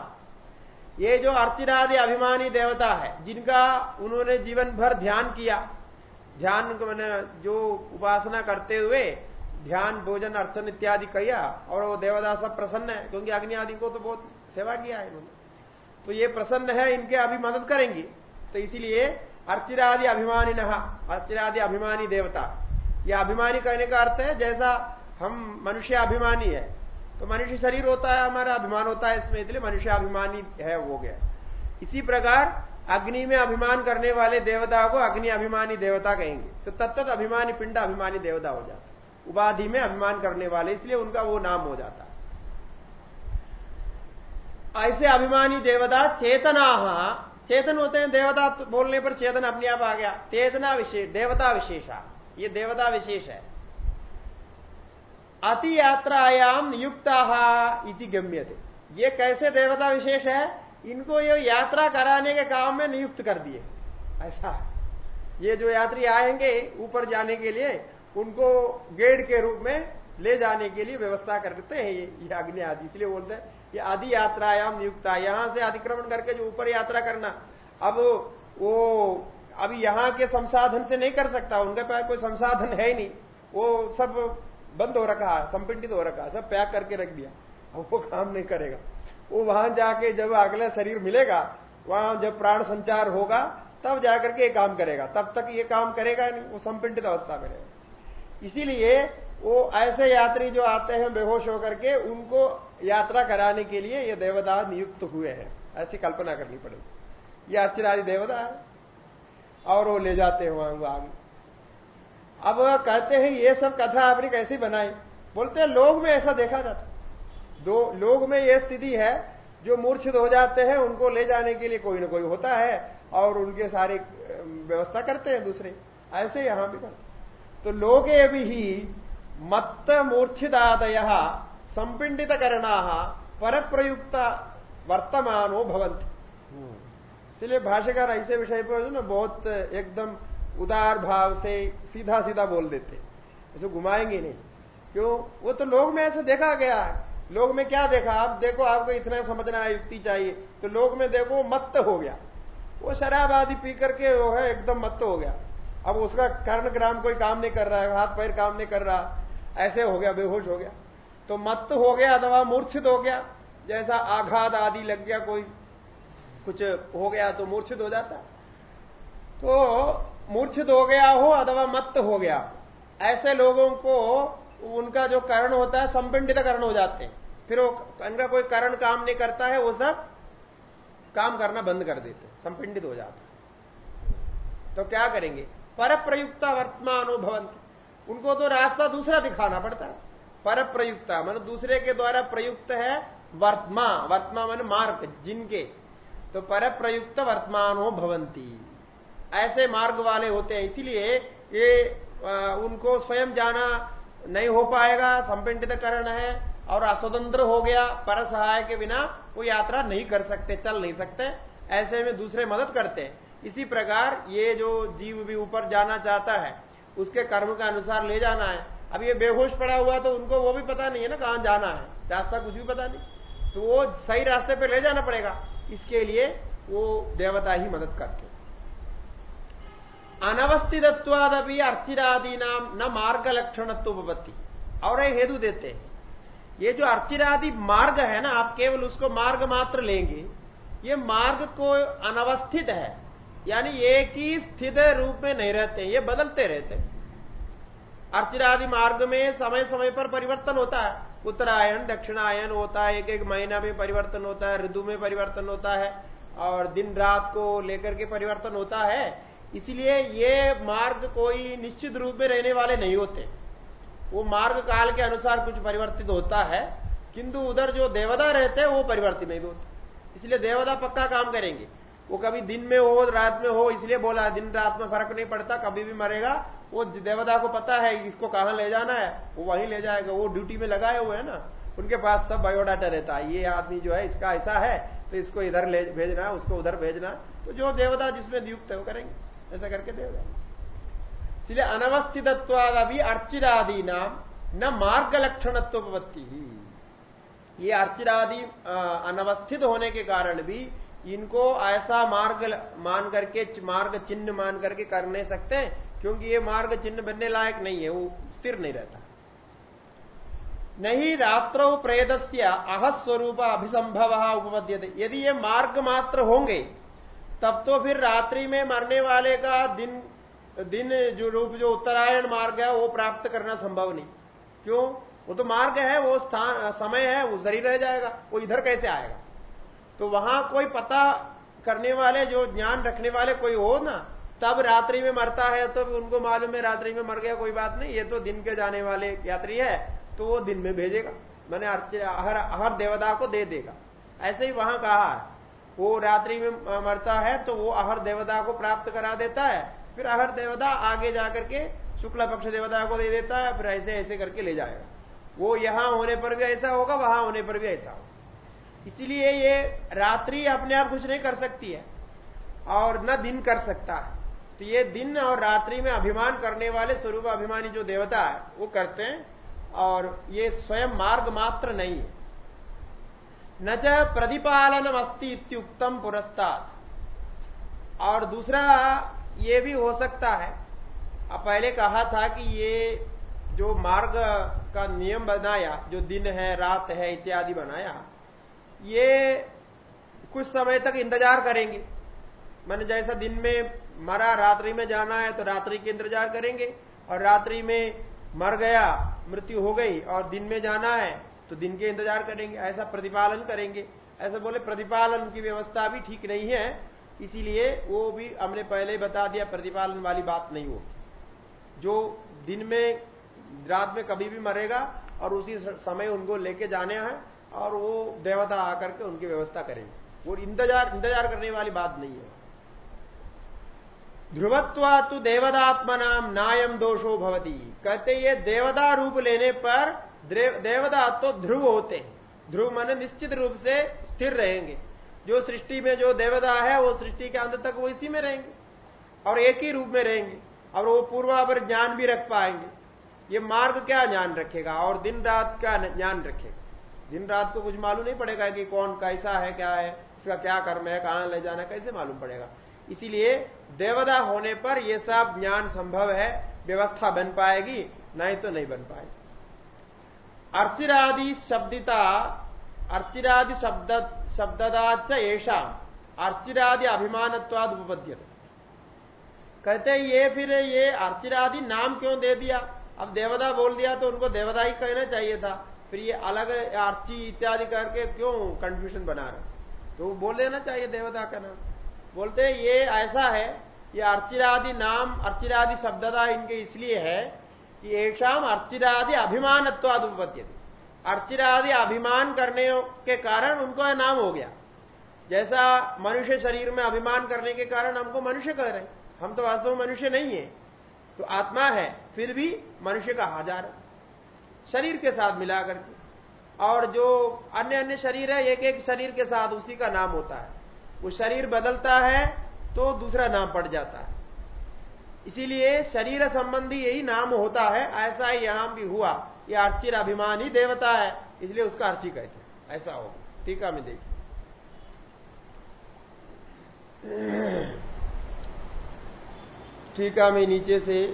ये जो अर्चिरादि अभिमानी देवता है, जिनका उन्होंने जीवन भर ध्यान किया, ध्यान मैंने जो उपासना करते हुए ध्यान, भोजन, अर्चन इत्यादि किया और वो देवदास प्रसन्न है, क्योंकि अग्नि आदि को तो बहुत सेवा किया है इन्होंने। तो ये प्रसन्न है, इनके अभी मदद करेंगे। तो इसीलिए अर्चिरादि अभिमानी नहा अर्चिरादि अभिमानी देवता। यह अभिमानी कहने का अर्थ है, जैसा हम मनुष्य अभिमानी है तो मनुष्य शरीर होता है, हमारा अभिमान होता है इसमें, इसलिए मनुष्य अभिमानी है, वो गया। इसी प्रकार अग्नि में अभिमान करने वाले देवता को अग्नि अभिमानी देवता कहेंगे। तो तत्त अभिमानी, पिंड अभिमानी देवता हो जाता उपाधि में अभिमान करने वाले, इसलिए उनका वो नाम हो जाता। ऐसे अभिमानी देवता चेतना, चेतन होते हैं, देवता बोलने पर चेतन अपने आप आ गया। चेतना विशेष देवता विशेषा, ये देवता विशेष है। अति यात्रायाम नियुक्ता इति गम्य थे ये कैसे देवता विशेष है? इनको ये यात्रा कराने के काम में नियुक्त कर दिए। ऐसा। ये जो यात्री आएँगे ऊपर जाने के लिए उनको गेड के रूप में ले जाने के लिए व्यवस्था करते हैं ये, अग्नि आदि। इसलिए बोलते हैं ये आदि यात्रायाम नियुक्ता यहाँ से अतिक्रमण करके जो ऊपर यात्रा करना। अब वो अभी यहाँ के संसाधन से नहीं कर सकता उनके पास कोई संसाधन है ही नहीं। वो सब बंद हो रखा है संपिंडित हो रखा सब पैक करके रख दिया। अब वो काम नहीं करेगा। वो वहाँ जाके जब अगला शरीर मिलेगा वहाँ जब प्राण संचार होगा तब जाकर के ये काम करेगा। तब तक ये काम करेगा नहीं वो संपिंडित अवस्था में रहेगा। इसीलिए वो ऐसे यात्री जो आते हैं बेहोश होकर के, उनको यात्रा कराने के लिए ये देवता नियुक्त हुए हैं। ऐसी कल्पना करनी पड़ेगी। ये आश्चर्य देवता है। और वो ले जाते हैं वहाँ आगे अब कहते हैं, ये सब कथा आपने कैसे बनाई? बोलते हैं, लोग में ऐसा देखा जाता दो, लोग में ये स्थिति है, जो मूर्छित हो जाते हैं, उनको ले जाने के लिए कोई ना कोई होता है, और उनके सारे व्यवस्था करते हैं दूसरे। ऐसे यहाँ भी करते तो लोगे भी मत्त मूर्छिदादय संपिंडित करना पर प्रयुक्त वर्तमानो भवंत इसलिए भाष्यकार ऐसे विषय पर ना बहुत एकदम उदार भाव से सीधा सीधा बोल देते ऐसे घुमाएँगे नहीं। क्यों? वो तो लोग में ऐसे देखा गया है। लोग में क्या देखा? आप देखो, आपको इतना समझना युक्ति चाहिए। तो लोग में देखो, मत्त हो गया। वो शराब आदि पी करके वो है, एकदम मत्त हो गया। अब उसका कर्ण ग्राम कोई काम नहीं कर रहा है, हाथ पैर काम नहीं कर रहा, ऐसे हो गया, बेहोश हो गया। तो मत्त हो गया अथवा मूर्छित हो गया, जैसा आघात आदि लग गया कोई, कुछ हो गया तो मूर्छित हो जाता। तो मूर्छित हो गया हो अथवा मत्त हो गया, ऐसे लोगों को उनका जो कारण होता है, संपिंडित करण हो जाते हैं। फिर वो उनका कोई कारण काम नहीं करता है, वो सब काम करना बंद कर देते संपिंडित हो जाता तो क्या करेंगे? पर प्रयुक्त वर्तमान भवंत उनको तो रास्ता दूसरा दिखाना पड़ता है। पर प्रयुक्त मान दूसरे के द्वारा प्रयुक्त है वर्तमा। वर्तमा मान मार्ग जिनके। तो पर प्रयुक्त वर्तमान भवंती ऐसे मार्ग वाले होते हैं। इसीलिए ये आ, उनको स्वयं जाना नहीं हो पाएगा। संपिंडित करण है और अस्वतंत्र हो गया। पर सहाय के बिना वो यात्रा नहीं कर सकते चल नहीं सकते। ऐसे में दूसरे मदद करते हैं। इसी प्रकार ये जो जीव भी ऊपर जाना चाहता है, उसके कर्म के अनुसार ले जाना है। अब ये बेहोश पड़ा हुआ तो उनको वो भी पता नहीं है ना कहाँ जाना है। रास्ता कुछ भी पता नहीं। तो वो सही रास्ते पर ले जाना पड़ेगा। इसके लिए वो देवता ही मदद करते अनवस्थितत्वादपि अर्चिरादि नाम न मार्ग लक्षणत्वपत्ति और ये हेतु देते हैं। ये जो अर्चिरादि मार्ग है ना, आप केवल उसको मार्ग मात्र लेंगे, ये मार्ग को अनवस्थित है। यानी एक ही स्थित रूप में नहीं रहते, ये बदलते रहते अर्चिरादि मार्ग में समय समय पर परिवर्तन होता है। उत्तरायण, दक्षिणायन होता है एक एक महीना में परिवर्तन होता है, ऋतु में परिवर्तन होता है, और दिन रात को लेकर के परिवर्तन होता है। इसलिए ये मार्ग कोई निश्चित रूप में रहने वाले नहीं होते। वो मार्ग काल के अनुसार कुछ परिवर्तित होता है, किंतु उधर जो देवता रहते हैं, वो परिवर्तित नहीं होते। इसलिए देवता पक्का काम करेंगे। वो कभी दिन में हो, रात में हो, इसलिए बोला, दिन रात में फ़र्क नहीं पड़ता, कभी भी मरेगा, वो देवता को पता है इसको कहाँ ले जाना है, वो वहीं ले जाएगा, वो ड्यूटी में लगाए हुए है ना, उनके पास सब बायोडाटा रहता है, ये आदमी जो है, इसका ऐसा है तो इसको इधर ले भेजना, उसको उधर भेजना तो जो देवता जिसमें नियुक्त है, वो करेंगे, ऐसा करके देगा। इसलिए अनवस्थित अभी अर्चिरादि नाम न मार्ग लक्षणत्वपत्ति ही ये अर्चिरादि अनवस्थित होने के कारण भी इनको ऐसा मार्ग मान करके मार्ग चिन्ह मान करके कर नहीं सकते, क्योंकि ये मार्ग चिन्ह बनने लायक नहीं है, वो स्थिर नहीं रहता। नहीं रात्रो प्रेदस्य अहस्वरूप अभिसंभव उपपद्य यदि ये मार्ग मात्र होंगे, तब तो फिर रात्रि में मरने वाले का दिन दिन जो रूप, जो उत्तरायण मार्ग है, वो प्राप्त करना संभव नहीं। क्यों? वो तो मार्ग है, वो स्थान, समय है, वो जरी रह जाएगा, वो इधर कैसे आएगा? तो वहाँ कोई पता करने वाले, जो ज्ञान रखने वाले कोई हो ना, तब रात्रि में मरता है तो उनको मालूम है रात्रि में मर गया, कोई बात नहीं, ये तो दिन के जाने वाले यात्री है तो वो दिन में भेजेगा। मैंने हर हर देवता को दे देगा। ऐसे ही वहाँ कहा है। वो रात्रि में, मरता है तो वो अहर देवता को प्राप्त करा देता है, फिर अहर देवता आगे जाकर के शुक्ला पक्ष देवता को दे देता है, फिर ऐसे ऐसे करके ले जाएगा। वो यहाँ होने पर भी ऐसा होगा, वहाँ होने पर भी ऐसा होगा। इसलिए ये रात्रि अपने आप कुछ नहीं कर सकती है और न दिन कर सकता है। तो ये दिन और रात्रि में अभिमान करने वाले स्वरूप अभिमानी जो देवता है, वो करते हैं और ये स्वयं मार्ग मात्र नहीं है। न च प्रतिपालनम अस्ति इत्युक्तम और दूसरा ये भी हो सकता है। अब पहले कहा था कि ये जो मार्ग का नियम बनाया, जो दिन है, रात है, इत्यादि बनाया ये कुछ समय तक इंतज़ार करेंगे। मैंने जैसा दिन में मरा, रात्रि में जाना है तो रात्रि के इंतज़ार करेंगे। और रात्रि में मर गया, मृत्यु हो गई और दिन में जाना है तो दिन के इंतज़ार करेंगे। ऐसा प्रतिपालन करेंगे। ऐसा बोले, प्रतिपालन की व्यवस्था भी ठीक नहीं है, इसीलिए वो भी हमने पहले ही बता दिया, प्रतिपालन वाली बात नहीं होगी। जो दिन में, रात में कभी भी मरेगा और उसी समय उनको लेके जाने हैं और वो देवता आकर के उनकी व्यवस्था करेंगे। वो इंतज़ार इंतज़ार करने वाली बात नहीं है। ध्रुवत्वा तो देवदात्मा नाम नायम दोषो भवती। कहते ये देवदा रूप लेने पर देवदा तो ध्रुव होते हैं। ध्रुव मन निश्चित रूप से स्थिर रहेंगे। जो सृष्टि में जो देवदा है, वो सृष्टि के अंत तक वो इसी में रहेंगे। और एक ही रूप में रहेंगे। और वो पूर्वापर ज्ञान भी रख पाएँगे। ये मार्ग क्या ज्ञान रखेगा? और दिन रात का ज्ञान रखेगा? दिन रात को कुछ मालूम नहीं पड़ेगा कि कौन कैसा है, क्या है, इसका क्या कर्म है, कहाँ ले जाना कैसे मालूम पड़ेगा। इसीलिए देवदा होने पर यह सब ज्ञान संभव है, व्यवस्था बन पाएगी, नहीं तो नहीं बन पाएगी। अर्चिरादि शब्दिता, अर्चिरादि शब्द शब्ददाच ऐसा अर्चिरादि अभिमानत्वाद उपपद्य कहते ये फिर ये अर्चिरादि नाम क्यों दे दिया? अब देवदा बोल दिया तो उनको देवदा ही कहना चाहिए था। फिर ये अलग अर्ची इत्यादि करके क्यों कंफ्यूजन बना रहे तो बोल देना चाहिए देवता का नाम। बोलते ये ऐसा है, ये अर्चिरादि नाम, अर्चिरादि शब्दता इनके इसलिए है कि ऐशाम अर्चिरादि उपपत्ति अर्चिरादि अभिमान करने के कारण उनको यह नाम हो गया। जैसा मनुष्य शरीर में अभिमान करने के कारण हमको मनुष्य कह रहे हम तो वास्तव में मनुष्य नहीं है। तो आत्मा है, फिर भी मनुष्य का हज़ार शरीर के साथ मिलाकर के और जो अन्य अन्य शरीर है, एक एक शरीर के साथ उसी का नाम होता है। वो शरीर बदलता है तो दूसरा नाम पड़ जाता है। इसीलिए शरीर संबंधी यही नाम होता है। ऐसा ही यहाँ भी हुआ। ये अर्चिर अभिमानी देवता है, इसलिए उसका अर्ची कहते हैं। ऐसा होगा। टीका में देखिए। टीका में नीचे से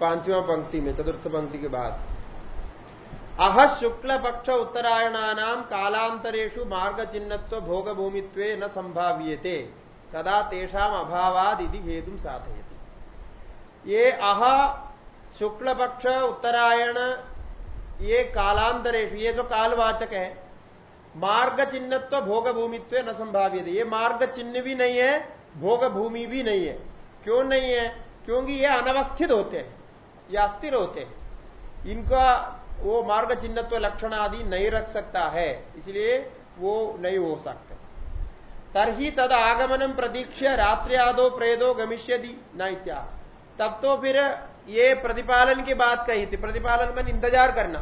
पांचवा पंक्ति में, चतुर्थ पंक्ति के बाद। अह शुक्ल पक्ष उत्तरायणानाम कालांतरेशु मार्ग चिन्हत्व भोग भूमित्व न संभाव्यते, तदा तेषाम अभावाद हेतु साधयति। ये अह शुक्ल पक्ष उत्तरायण, ये कालांतरेश ये जो कालवाचक है मार्ग चिन्हत्व भोग भूमित्व न संभाव्य ये मार्ग चिन्ह भी नहीं है भोग भूमि भी नहीं है। क्यों नहीं है? क्योंकि ये अनवस्थित होते हैं। या अस्थिर होते हैं। इनका वो मार्ग चिन्हत्व लक्षण आदि नहीं रख सकता है, इसलिए वो नहीं हो सकते। तरही तद आगमनम प्रतीक्ष रात्रि आदो प्रेदो गमिष्यदि न इत्या तब तो फिर ये प्रतिपालन की बात कही थी। प्रतिपालन में इंतज़ार करना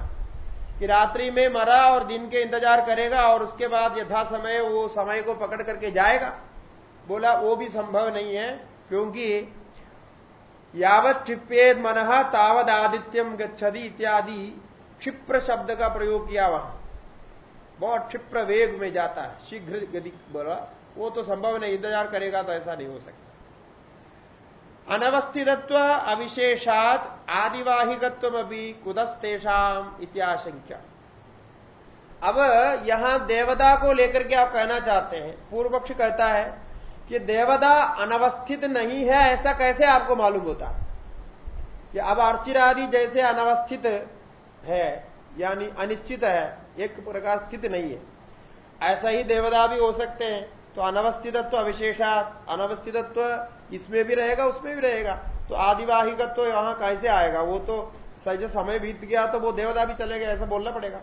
कि रात्रि में मरा और दिन के इंतज़ार करेगा और उसके बाद यथा समय वो समय को पकड़ करके जाएगा। बोला, वो भी संभव नहीं है, क्योंकि यावत क्षिपेद मन तावद आदित्यम गच्छति इत्यादि क्षिप्र शब्द का प्रयोग किया वहाँ। बहुत क्षिप्र वेग में जाता है। शीघ्र गति बोला, वो तो संभव नहीं, इंतज़ार करेगा तो ऐसा नहीं हो सकता। अनवस्थितत्व अविशेषात आदिवाहिकत्व अभी कुदस्तेषाम इत्याशंख्या अब यहाँ देवता को लेकर के आप कहना चाहते हैं पूर्व पक्ष कहता है कि देवता अनवस्थित नहीं है, ऐसा कैसे आपको मालूम होता? कि अब अर्चिरादि जैसे अनवस्थित है, यानी अनिश्चित है, एक प्रकार स्थित नहीं है। ऐसा ही देवदा भी हो सकते हैं। तो अनवस्थितत्व अविशेषा अनवस्थितत्व इसमें भी रहेगा, उसमें भी रहेगा। तो आदिवाहिकत्व तो यहाँ कैसे आएगा? वो तो सही समय बीत गया तो वो देवदा भी चलेगा ऐसा बोलना पड़ेगा।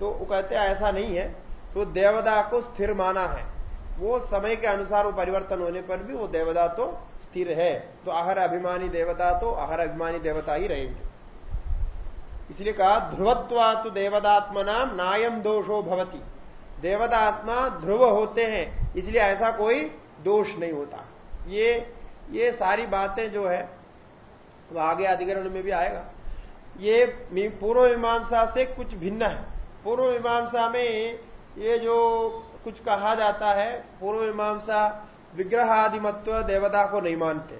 तो वो कहते हैं, ऐसा नहीं है। तो देवदा को स्थिर माना है। वो समय के अनुसार वो परिवर्तन होने पर भी वो देवता तो स्थिर है। तो आहर अभिमानी देवता तो आहर अभिमानी देवता ही रहेंगे। इसलिए कहा, ध्रुवत्वा तो देवदात्मा नाम नायम दोषो भवती। देवदात्मा ध्रुव होते हैं, इसलिए ऐसा कोई दोष नहीं होता। ये ये सारी बातें जो है, वो आगे अधिकरण में भी आएगा। ये पूर्व मीमांसा से कुछ भिन्न है। पूर्व मीमांसा में ये जो कुछ कहा जाता है, पूर्व मीमांसा विग्रह आदिमत्व देवता को नहीं मानते।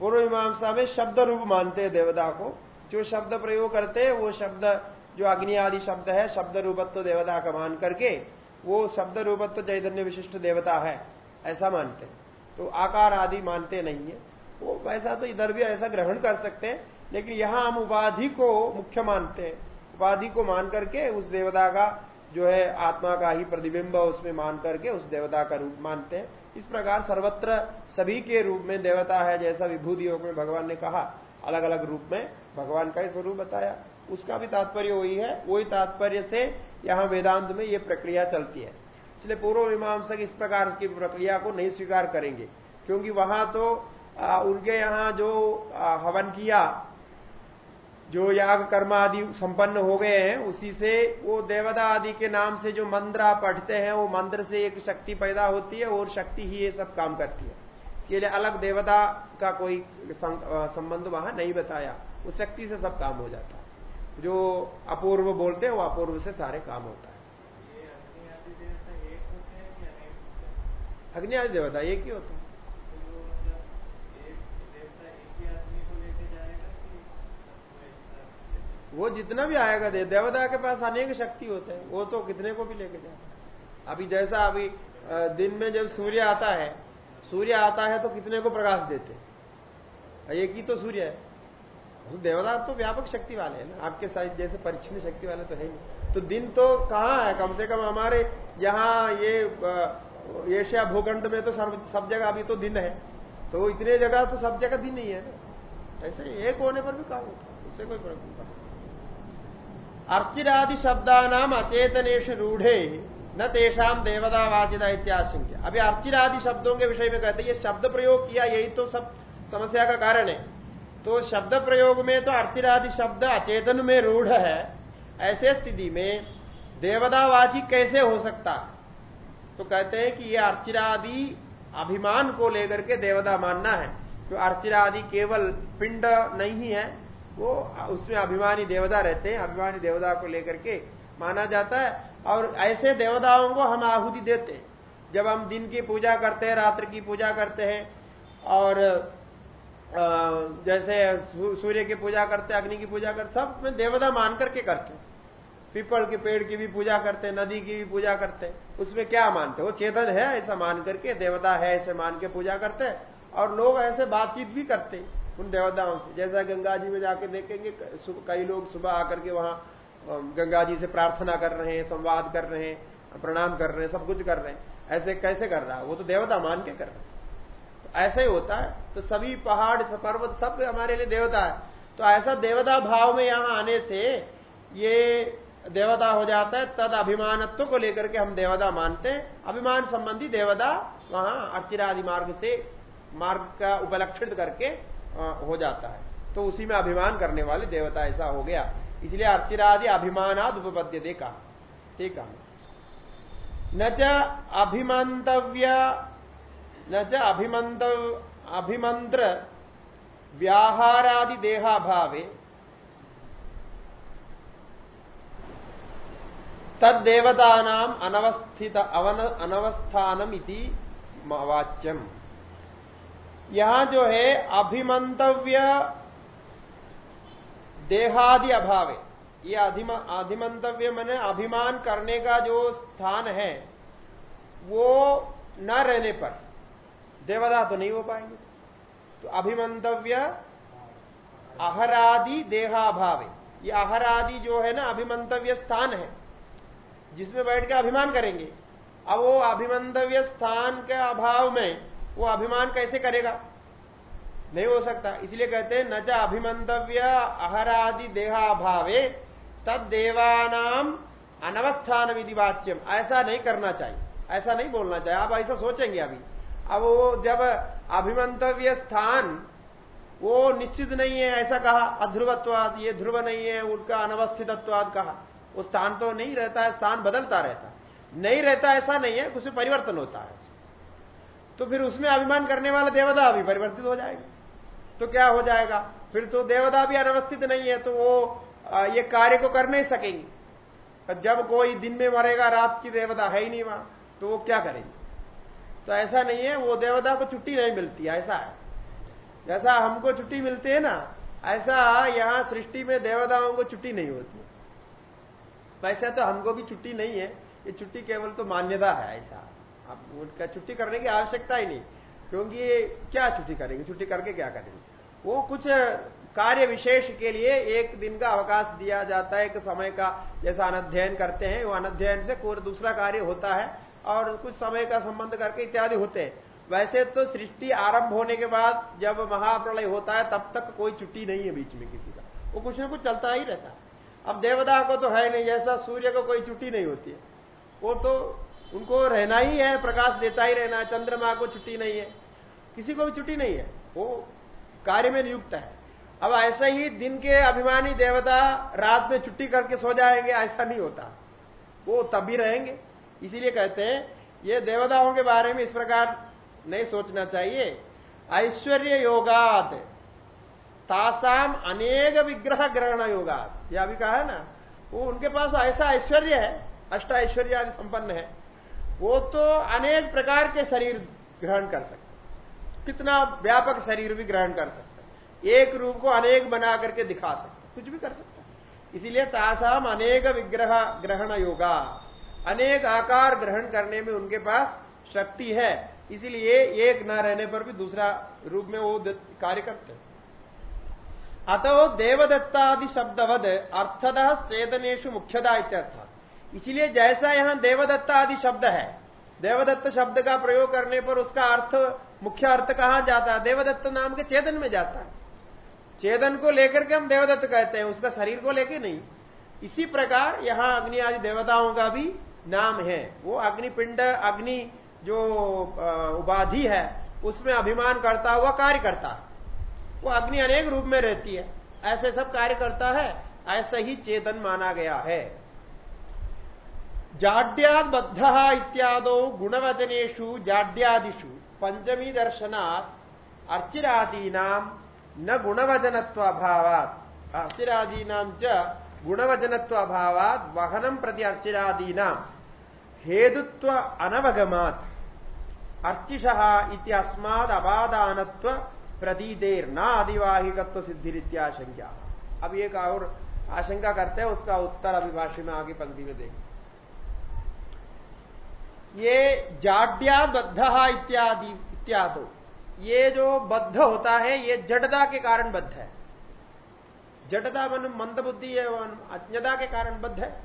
पूर्व मीमांसा में शब्द रूप मानते हैं देवता को। जो शब्द प्रयोग करते हैं, वो शब्द, जो अग्नि आदि शब्द है, शब्द रूपत्व देवता का मान करके, वो शब्द रूपत्व चैतन्य विशिष्ट देवता है, ऐसा मानते हैं। तो आकार आदि मानते नहीं है। वो वैसा तो इधर भी ऐसा ग्रहण कर सकते हैं, लेकिन यहाँ हम उपाधि को मुख्य मानते हैं। उपाधि को मान करके उस देवता का जो है आत्मा का ही प्रतिबिंब उसमें मान करके उस देवता का रूप मानते हैं। इस प्रकार सर्वत्र सभी के रूप में देवता है, जैसा विभूति योग में भगवान ने कहा अलग अलग रूप में भगवान का ही स्वरूप बताया। उसका भी तात्पर्य वही है। वही तात्पर्य से यहाँ वेदांत में ये प्रक्रिया चलती है। इसलिए पूर्व मीमांसक इस प्रकार की प्रक्रिया को नहीं स्वीकार करेंगे, क्योंकि वहाँ तो उनके यहाँ जो हवन किया जो याग कर्म आदि संपन्न हो गए हैं, उसी से वो देवता आदि के नाम से जो मंत्र आप पढ़ते हैं, वो मंत्र से एक शक्ति पैदा होती है और शक्ति ही ये सब काम करती है। इसके लिए अलग देवता का कोई संबंध वहाँ नहीं बताया। उस शक्ति से सब काम हो जाता है। जो अपूर्व बोलते हैं, वो अपूर्व से सारे काम होता है? अग्नि आदि देवता एक ही होता है। वो जितना भी आएगा दे, देवता के पास अनेक शक्ति होते हैं। वो तो कितने को भी लेके जाए अभी जैसा अभी दिन में जब सूर्य आता है, सूर्य आता है तो कितने को प्रकाश देते एक ही तो सूर्य है। तो देवता तो व्यापक शक्ति वाले हैं ना। आपके साथ जैसे परिच्छिन्न शक्ति वाले तो है नहीं। तो दिन तो कहाँ है? कम से कम हमारे यहाँ ये एशिया भूखंड में तो सर्व, सब जगह अभी तो दिन है। तो इतने जगह तो सब जगह दिन ही है ना। ऐसे एक होने पर भी काम होता है। उससे कोई फ़र्क नहीं पड़ता। अर्चिरादि शब्दानाम अचेतनेश रूढ़े, न तेषाम देवता वाचिता इत्याशंक्य। अभी अर्चिरादि शब्दों के विषय में कहते ये शब्द प्रयोग किया, यही तो सब समस्या का कारण है। तो शब्द प्रयोग में तो अर्चिरादि शब्द अचेतन में रूढ़ है। ऐसे स्थिति में देवतावाची कैसे हो सकता? तो कहते हैं कि ये अर्चिरादि अभिमान को लेकर के देवता मानना है। तो अर्चिरादि केवल पिंड नहीं है वो उसमें अभिमानी देवता रहते हैं, अभिमानी देवता को लेकर के माना जाता है। और ऐसे देवताओं को हम आहुति देते हैं। जब हम दिन की पूजा करते हैं, रात्र की पूजा करते हैं, और जैसे सूर्य की पूजा करते अग्नि की पूजा करते सब में देवता मान करके करते हैं। पीपल के पेड़ की भी पूजा करते हैं, नदी की भी पूजा करते उसमें क्या मानते वो चेतन है, ऐसा मान करके देवता है, ऐसे मान के पूजा करते हैं, और लोग ऐसे बातचीत भी करते हैं। उन देवताओं से। जैसा गंगा जी में जाके देखेंगे कई लोग सुबह आकर के वहाँ गंगा जी से प्रार्थना कर रहे हैं, संवाद कर रहे हैं, प्रणाम कर रहे हैं, सब कुछ कर रहे हैं। ऐसे कैसे कर रहा है? वो तो देवता मान के कर रहे हैं। तो ऐसा ही होता है। तो सभी पहाड़ पर्वत सब हमारे लिए देवता है। तो ऐसा देवता भाव में यहाँ आने से ये देवता हो जाता है। तद अभिमानत्व को लेकर के हम देवता मानते हैं। अभिमान संबंधी देवता वहाँ अर्चिरादि मार्ग से, मार्ग का उपलक्षित करके हो जाता है। तो उसी में अभिमान करने वाले देवता ऐसा हो गया। इसलिए अर्चिरादि अभिमानाद उपपद्य देखा ठीक है। न च अभिमंतव्य, न च अभिमंत अभिमंत्र व्याहारादि देहाभावे तदेवता अनवस्थित अनवस्थानम वाच्यम। यहाँ जो है अभिमंतव्य देहादि अभाव। ये अधिमंतव्य मैंने अभिमान करने का जो स्थान है, वो न रहने पर देवदा तो नहीं हो पाएँगे। तो अभिमंतव्य अहरादि देहाभाव। ये अहरादि जो है ना, अभिमंतव्य स्थान है, जिसमें बैठ के अभिमान करेंगे। अब वो अभिमंतव्य स्थान के अभाव में वो अभिमान कैसे करेगा? नहीं हो सकता। इसलिए कहते हैं, न चा अभिमंतव्य अहरादि देहाभावे तद देवानाम अनवस्थान विधिवाच्यम। ऐसा नहीं करना चाहिए। ऐसा नहीं बोलना चाहिए। आप ऐसा सोचेंगे अभी। अब वो जब अभिमंतव्य स्थान, वो निश्चित नहीं है, ऐसा कहा, अध्रुवत्वाद, ये ध्रुव नहीं है, उनका अनवस्थितत्वाद कहा। वो स्थान तो नहीं रहता है, स्थान बदलता रहता नहीं रहता, ऐसा नहीं है उसमें परिवर्तन होता है। तो फिर उसमें अभिमान करने वाला देवता भी परिवर्तित हो जाएगा। तो क्या हो जाएगा? फिर तो देवता भी अनवस्थित नहीं है तो वो ये कार्य को कर नहीं सकेंगे। जब कोई दिन में मरेगा, रात की देवता है ही नहीं वहाँ तो वो क्या करेंगे? तो ऐसा नहीं है, वो देवता को छुट्टी नहीं मिलती, ऐसा है। जैसा हमको छुट्टी मिलती है ना, ऐसा यहाँ सृष्टि में देवताओं को छुट्टी नहीं होती। वैसे तो हमको भी छुट्टी नहीं है, ये छुट्टी केवल तो मान्यता है, ऐसा। अब उनका छुट्टी करने की आवश्यकता ही नहीं। क्योंकि क्या छुट्टी करेंगे? छुट्टी करके क्या करेंगे? वो कुछ कार्य विशेष के लिए एक दिन का अवकाश दिया जाता है, एक समय का। जैसा अनध्ययन करते हैं, वो अनध्ययन से कोई दूसरा कार्य होता है और कुछ समय का संबंध करके इत्यादि होते हैं। वैसे तो सृष्टि आरंभ होने के बाद जब महाप्रलय होता है, तब तक कोई छुट्टी नहीं है बीच में किसी का। वो कुछ ना कुछ चलता ही रहता है। अब देवता को तो है नहीं, जैसा सूर्य को कोई छुट्टी नहीं होती है। वो तो उनको रहना ही है, प्रकाश देता ही रहना है, चंद्रमा को छुट्टी नहीं है। किसी को भी छुट्टी नहीं है, वो कार्य में नियुक्त है। अब ऐसे ही दिन के अभिमानी देवता रात में छुट्टी करके सो जाएँगे, ऐसा नहीं होता। वो तब भी रहेंगे। इसीलिए कहते हैं, ये देवताओं के बारे में इस प्रकार नहीं सोचना चाहिए। ऐश्वर्य योगात, तासाम अनेक विग्रह ग्रहण योगात। यह अभी कहा है ना, वो उनके पास ऐसा ऐश्वर्य है अष्ट ऐश्वर्य आदि संपन्न है। वो तो अनेक प्रकार के शरीर ग्रहण कर सकते कितना व्यापक शरीर भी ग्रहण कर सकते एक रूप को अनेक बना करके दिखा सकते कुछ भी कर सकता इसीलिए तासाम अनेक विग्रह ग्रहण योगा, अनेक आकार ग्रहण करने में उनके पास शक्ति है। इसीलिए एक न रहने पर भी दूसरा रूप में वो कार्य करते हैं। अतो देवदत्तादि शब्दवद अर्थतः चेतनेशु मुख्यता इत्यर्थ। इसीलिए जैसा यहाँ देवदत्ता आदि शब्द है, देवदत्त शब्द का प्रयोग करने पर उसका अर्थ, मुख्य अर्थ कहाँ जाता है? देवदत्त नाम के चेतन में जाता है। चेतन को लेकर के हम देवदत्त कहते हैं, उसका शरीर को लेकर नहीं। इसी प्रकार यहाँ अग्नि आदि देवताओं का भी नाम है। वो अग्निपिंड, अग्नि जो उपाधि है, उसमें अभिमान करता हुआ कार्य करता। वो अग्नि अनेक रूप में रहती है। ऐसे सब कार्य करता है, ऐसा ही चेतन माना गया है। जाड्यादबद्ध इत्यादो गुणवचनेशु जाड्यादिशु पंचमी दर्शनात् अर्चिरादीना न गुणवचनत्वाभावात। अर्चिरादीना च गुणवचनत्वाभावात वहनम प्रति अर्चिरादीना। हेतुत्व अनवगमात। अर्चिष इत्यस्माद अबादानत्व प्रतीदेर न आदिवाहिकत्व सिद्धिरित्याशंका अब एक और आशंका करते हैं, उसका उत्तर अभिभाषी में आगे पंक्ति में देखें ये जाड्या बद्ध इत्यादि इत्यादि। ये जो बद्ध होता है, ये जड़ता के कारण बद्ध है। जड़ता मन मंद बुद्धि अज्ञता के कारण बद्ध है।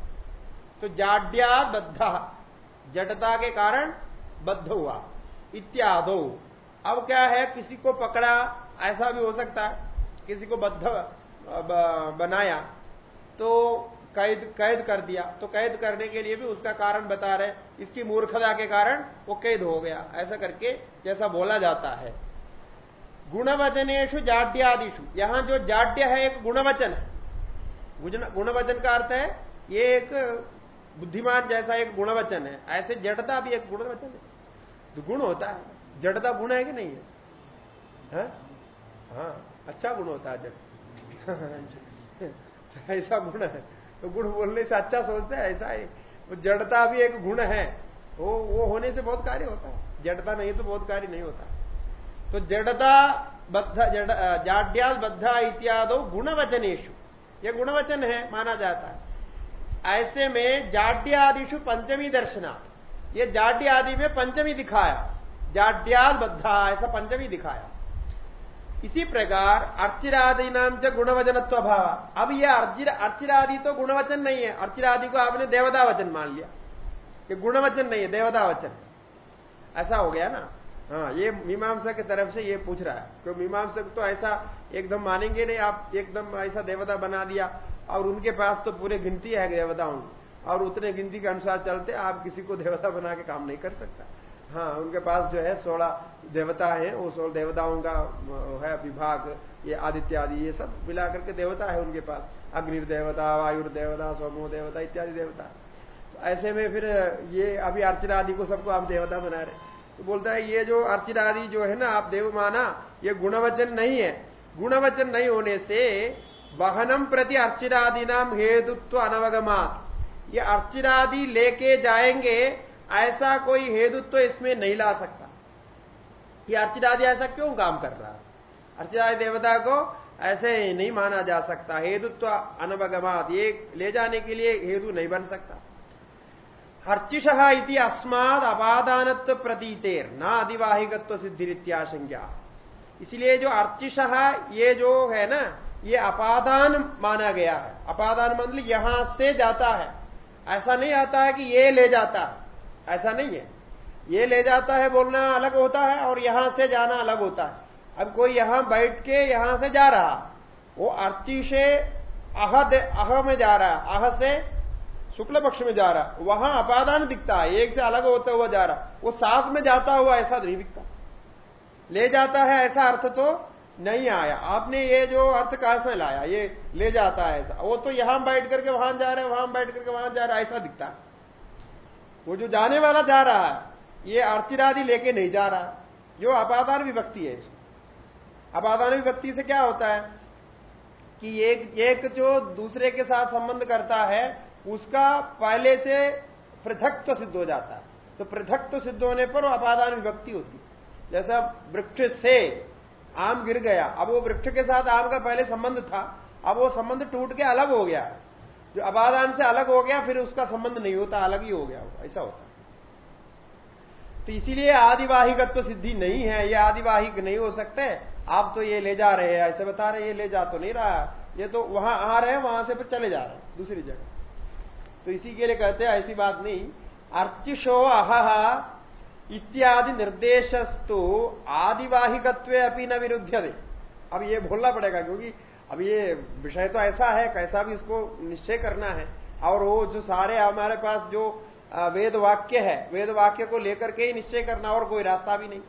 तो जाड्या बद्ध, जड़ता के कारण बद्ध हुआ। इत्यादो। अब क्या है, किसी को पकड़ा, ऐसा भी हो सकता है, किसी को बद्ध बनाया। तो कैद कैद कर दिया। तो कैद करने के लिए भी उसका कारण बता रहे इसकी मूर्खता के कारण वो कैद हो गया। ऐसा करके जैसा बोला जाता है। गुणवचनेशु जाड्यादिशु यहाँ जो जाड्य है एक गुणवचन है। गुणवचन का अर्थ है ये एक बुद्धिमान जैसा एक गुणवचन है। ऐसे जड़ता भी एक गुणवचन है। तो गुण होता है। जड़ता गुण है कि नहीं है? हाँ, हाँ। अच्छा गुण होता है जड़। ऐसा गुण है। तो गुण बोलने से अच्छा सोचते हैं, ऐसा है। जड़ता भी एक गुण है। वो वो होने से बहुत कार्य होता है। जड़ता नहीं तो बहुत कार्य नहीं होता। तो जड़ता बद्ध जाड्याल बद्ध इत्यादो गुणवचनेशु ये गुणवचन है, माना जाता है। ऐसे में जाड्यादिशु पंचमी दर्शना ये जाड्य आदि में पंचमी दिखाया। जाड्याद बद्धा, ऐसा पंचमी दिखाया। इसी प्रकार अर्चिरादि नाम च गुणवचनत्व भाव अब यह अर्चिर, अर्चिरादि तो गुणवचन नहीं है। अर्चिरादि को आपने देवता वचन मान लिया। ये गुणवचन नहीं है देवता वचन ऐसा हो गया ना? हाँ ये मीमांसा की तरफ़ से ये पूछ रहा है। क्यों? मीमांसा तो ऐसा एकदम मानेंगे नहीं, आप एकदम ऐसा देवता बना दिया और उनके पास तो पूरे गिनती है देवताओं और उतने गिनती के अनुसार चलते आप किसी को देवता बना के काम नहीं कर सकता। हाँ उनके पास जो है सोलह देवता है, वो सोलह देवताओं का है विभाग, ये आदित्य आदि, ये सब मिला करके देवता है उनके पास। अग्निर्देवता वायुर्देवता सोमो देवता, इत्यादि देवता। ऐसे में फिर ये अभी अर्चना आदि को सबको आप देवता बना रहे तो बोलता है, ये जो अर्चना आदि जो है ना, आप देव माना, ये गुणवचन नहीं है। गुणवचन नहीं होने से वहनम प्रति अर्चनादि नाम हेतुत्व अनवगमात। ये अर्चनादि लेके जाएँगे ऐसा कोई हेतुत्व इसमें नहीं ला सकता। ये अर्चनादि ऐसा क्यों काम कर रहा? अर्चनादि देवता को ऐसे नहीं माना जा सकता। हेतुत्व अनवगमात, ये ले जाने के लिए हेतु नहीं बन सकता। हर्चिष इति अस्माद अपादानत्व प्रतीतेर, न अधिवाहिकत्व सिद्धिरित्याशंका इसलिए जो अर्चिश ये जो है ना, ये अपादान माना गया है। अपादान मतलब यहाँ से जाता है। ऐसा नहीं आता है कि ये ले जाता है। ऐसा नहीं है। ये ले जाता है, बोलना अलग होता है और यहाँ से जाना अलग होता है। अब कोई यहाँ बैठ के यहाँ से जा रहा, वो अर्ची से अह अह में जा रहा है अह से शुक्ल पक्ष में जा रहा, वहाँ अपादान दिखता है, एक से अलग होता हुआ जा रहा, वो साथ में जाता हुआ ऐसा नहीं दिखता। ले जाता है ऐसा अर्थ तो नहीं आया। आपने ये जो अर्थ कहा से लाया, ये ले जाता है ऐसा। वो तो यहाँ बैठ करके वहाँ जा रहा है, वहाँ बैठ करके वहाँ जा रहा है, ऐसा दिखता है। वो जो जाने वाला जा रहा है, ये अर्थिरादि लेके नहीं जा रहा। जो अपादान विभक्ति है इसमें। अपादान विभक्ति से क्या होता है? कि एक एक जो दूसरे के साथ संबंध करता है, उसका पहले से पृथकत्व सिद्ध हो जाता है। तो पृथकत्व सिद्ध होने पर वो अपादान विभक्ति होती जैसा वृक्ष से आम गिर गया, अब वो वृक्ष के साथ आम का पहले संबंध था, अब वो संबंध टूट के अलग हो गया। जो अबादान से अलग हो गया, फिर उसका संबंध नहीं होता, अलग ही हो गया ऐसा होता तो इसीलिए आदिवाहिकत्व तो सिद्धि नहीं है, ये आदिवाहिक नहीं हो सकते, आप तो ये ले जा रहे हैं, ऐसे बता रहे ये ले जा तो नहीं रहा, ये तो वहाँ आ रहे हैं, वहाँ से फिर चले जा रहे हैं, दूसरी जगह। तो इसी के लिए कहते हैं, ऐसी बात नहीं, अर्चिशो अह इत्यादि निर्देशस्तु आदिवाहिकत्व अपनी न विरुद्ध अब ये बोलना पड़ेगा, क्योंकि अब ये विषय तो ऐसा है, कैसा भी इसको निश्चय करना है। और वो जो सारे हमारे पास जो वेद वाक्य है, वेद वाक्य को लेकर के ही निश्चय करना और कोई रास्ता भी नहीं।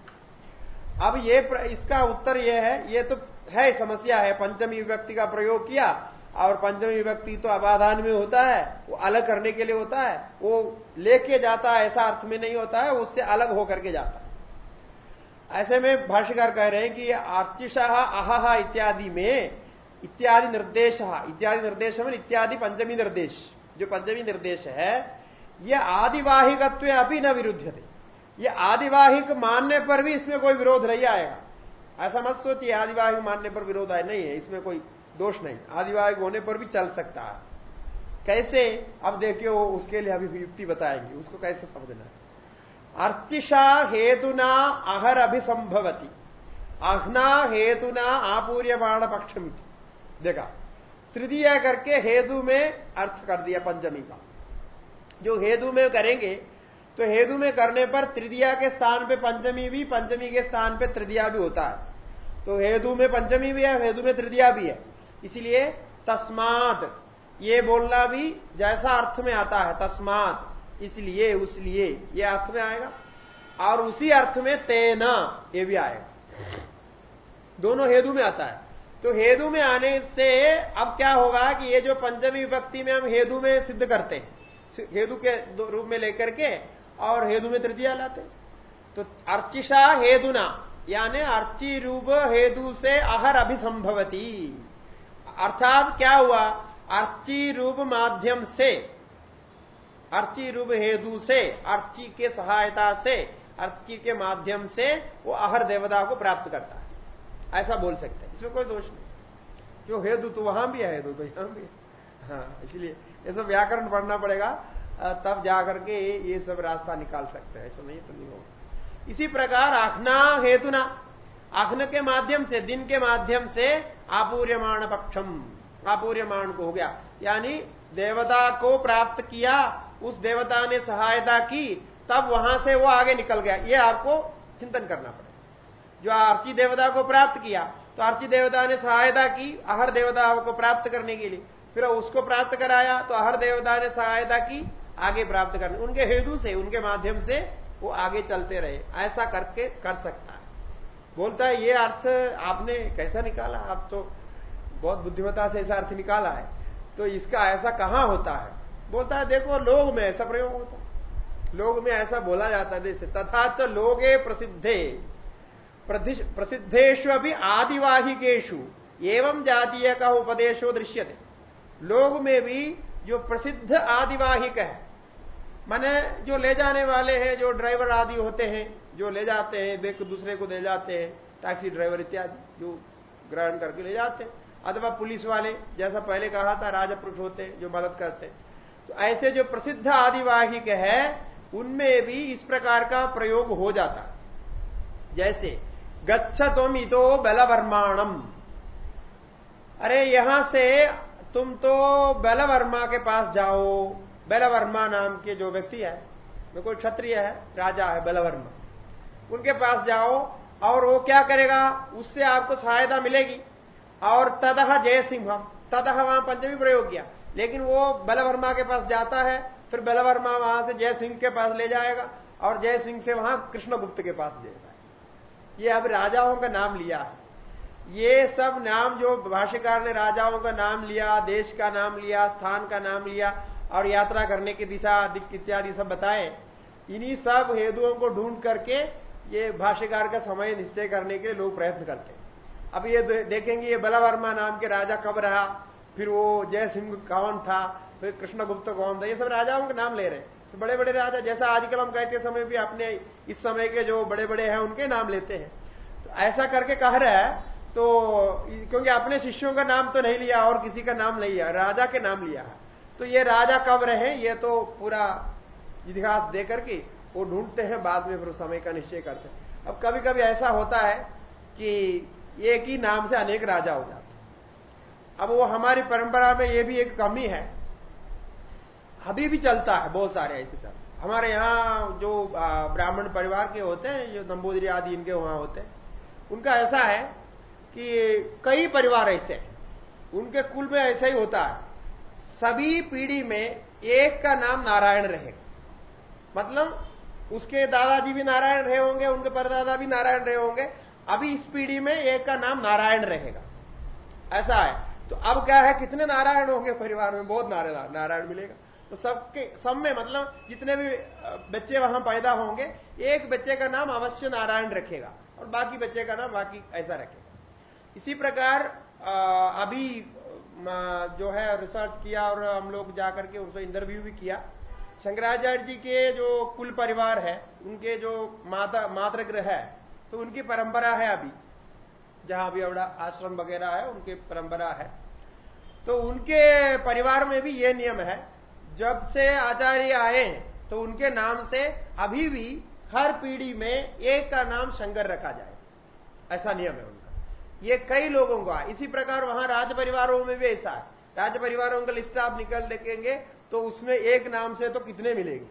अब ये इसका उत्तर ये है, ये तो है, समस्या है। पंचमी व्यक्ति का प्रयोग किया, और पंचमी विभक्ति तो अबाधान में होता है, वो अलग करने के लिए होता है। वो लेके जाता है, ऐसा अर्थ में नहीं होता है, उससे अलग होकर के जाता है। ऐसे में भाष्यकार कह रहे हैं कि अर्चिशा अह इत्यादि में इत्यादि निर्देश इत्यादि निर्देश में इत्यादि पंचमी निर्देश। जो पंचमी निर्देश है यह आदिवाहिकत्व अभी न विरुद्ध थे ये आदिवाहिक मानने पर भी इसमें कोई विरोध नहीं आएगा। ऐसा मत सोचिए, आदिवाहिक मानने पर विरोध आए नहीं है, इसमें कोई दोष नहीं। आदिवाहिक होने पर भी चल सकता है। कैसे? अब देखिए, वो उसके लिए अभी युक्ति बताएँगे। उसको कैसे समझना है? अर्चिषा हेतुना अहर अभिसंभवती अहना हेतुना आपूर्यमाण पक्षम देखा, तृतीय करके हेतु में अर्थ कर दिया पंचमी का। जो हेतु में करेंगे तो हेतु में करने पर तृतीया के स्थान पे पंचमी भी, पंचमी के स्थान पे तृतीया भी होता है। तो हेतु में पंचमी भी है, हेतु में तृतीया भी है। इसलिए तस्मात, ये बोलना भी जैसा अर्थ में आता है, तस्मात, इसलिए, उसलिए, ये अर्थ में आएगा। और उसी अर्थ में तेना, ये भी आएगा। दोनों हेदु में आता है। तो हेदु में आने से अब क्या होगा कि ये जो पंचमी विभक्ति में हम हेदु में सिद्ध करते हैं हेदु के रूप में लेकर के और हेदु में तृतीया लाते तो अर्चिषा हेदुना यानी अर्ची रूप हेदु से अहर अभिसंभवती। अर्थात क्या हुआ? अर्ची रूप माध्यम से, अर्ची रूप हेदु से, अर्ची के सहायता से, अर्ची के माध्यम से वो अहर देवता को प्राप्त करता है। ऐसा बोल सकते हैं। इसमें कोई दोष नहीं। क्यों? हेतु तो वहाँ भी है हेतु तो यहाँ भी है। हाँ इसलिए ये सब व्याकरण पढ़ना पड़ेगा तब जाकर के ये सब रास्ता निकाल सकते हैं। ऐसा नहीं तो नहीं होगा। इसी प्रकार आखना हेतुना आखन के माध्यम से, दिन के माध्यम से आपूर्यमाण पक्षम। आपूर्यमाण को हो गया। यानी देवता को प्राप्त किया, उस देवता ने सहायता की, तब वहाँ से वो आगे निकल गया। ये आपको चिंतन करना पड़ेगा। जो अर्ची देवता को प्राप्त किया तो अर्ची देवता ने सहायता की अहर देवता को प्राप्त करने के लिए। फिर उसको प्राप्त कराया तो अहर देवता ने सहायता की आगे प्राप्त करने। उनके हेतु से, उनके माध्यम से वो आगे चलते रहे। ऐसा करके कर सकता है। बोलता है, ये अर्थ आपने कैसा निकाला? आप तो बहुत बुद्धिमता से ऐसा अर्थ निकाला है। तो इसका ऐसा कहाँ होता है? बोलता है, देखो, लोग में ऐसा प्रयोग होता है। लोग में ऐसा बोला जाता है। जैसे तथा तो लोगे प्रसिद्धे। प्रसिद्धेशु अभी आदिवाहिकेशु एवं जातीय का उपदेशो दृश्य थे लोग में भी जो प्रसिद्ध आदिवाहिक है, माने जो ले जाने वाले हैं, जो ड्राइवर आदि होते हैं, जो ले जाते हैं एक दूसरे को ले जाते हैं टैक्सी ड्राइवर इत्यादि, जो ग्रहण करके ले जाते हैं। अथवा पुलिस वाले, जैसा पहले कहा था राजा पुरुष होते, जो मदद करते तो ऐसे जो प्रसिद्ध आदिवाहिक है, उनमें भी इस प्रकार का प्रयोग हो जाता। जैसे गच्छ तुम इतो बलवर्माणम। अरे, यहाँ से तुम तो बलवर्मा के पास जाओ। बलवर्मा नाम के जो व्यक्ति है कोई क्षत्रिय है, राजा है, बलवर्मा। उनके पास जाओ और वो क्या करेगा? उससे आपको सहायता मिलेगी। और तदह जय सिंह तदह वहाँ पंचमी प्रयोग किया। लेकिन वो बलवर्मा के पास जाता है, फिर बलवर्मा वहाँ से जय सिंह के पास ले जाएगा और जय सिंह से वहाँ कृष्णगुप्त के पास जाएगा। ये अब राजाओं का नाम लिया ये सब नाम जो भाष्यकार ने राजाओं का नाम लिया, देश का नाम लिया, स्थान का नाम लिया और यात्रा करने की दिशा इत्यादि सब बताए, इन्हीं सब हेतुओं को ढूंढ करके ये भाष्यकार का समय निश्चय करने के लिए लोग प्रयत्न करते हैं। अब ये देखेंगे ये बलावर्मा नाम के राजा कब रहा, फिर वो जय सिंह कौन था, फिर कृष्णगुप्त कौन था, ये सब राजाओं का नाम ले रहे हैं। तो बड़े बड़े राजा, जैसा आजकल हम कहते समय भी अपने इस समय के जो बड़े बड़े हैं, उनके नाम लेते हैं। तो ऐसा करके कह रहा है तो क्योंकि अपने शिष्यों का नाम तो नहीं लिया और किसी का नाम नहीं लिया, राजा के नाम लिया। तो ये राजा कब रहे, ये तो पूरा इतिहास दे करके वो ढूंढते हैं, बाद में फिर समय का निश्चय करते हैं। अब कभी कभी ऐसा होता है कि एक ही नाम से अनेक राजा हो जाते अब वो हमारी परंपरा में ये भी एक कमी है अभी भी चलता है, बहुत सारे ऐसे तरह हमारे यहाँ जो ब्राह्मण परिवार के होते हैं, जो नंबूदरी आदि इनके वहाँ होते हैं, उनका ऐसा है कि कई परिवार ऐसे उनके कुल में ऐसा ही होता है। सभी पीढ़ी में एक का नाम नारायण रहेगा मतलब उसके दादाजी भी नारायण रहे होंगे, उनके परदादा भी नारायण रहे होंगे। अभी इस पीढ़ी में एक का नाम नारायण रहेगा। ऐसा है। तो अब क्या है, कितने नारायण होंगे परिवार में? बहुत नारायण नारायण मिलेगा। तो सबके, सब में मतलब जितने भी बच्चे वहाँ पैदा होंगे, एक बच्चे का नाम अवश्य नारायण रखेगा और बाकी बच्चे का नाम बाकी ऐसा रखेगा। इसी प्रकार अभी जो है रिसर्च किया और हम लोग जाकर के उनसे इंटरव्यू भी किया। शंकराचार्य जी के जो कुल परिवार है, उनके जो माता मातृग्रह है तो उनकी परंपरा है अभी। जहाँ भी अवड़ा आश्रम वगैरह है, उनकी परंपरा है। तो उनके परिवार में भी ये नियम है जब से आचार्य आए तो उनके नाम से अभी भी हर पीढ़ी में एक का नाम शंकर रखा जाए। ऐसा नियम है उनका। ये कई लोगों का इसी प्रकार वहाँ राज परिवारों में भी ऐसा है। राज परिवारों का लिस्ट आप निकल देखेंगे तो उसमें एक नाम से तो कितने मिलेंगे?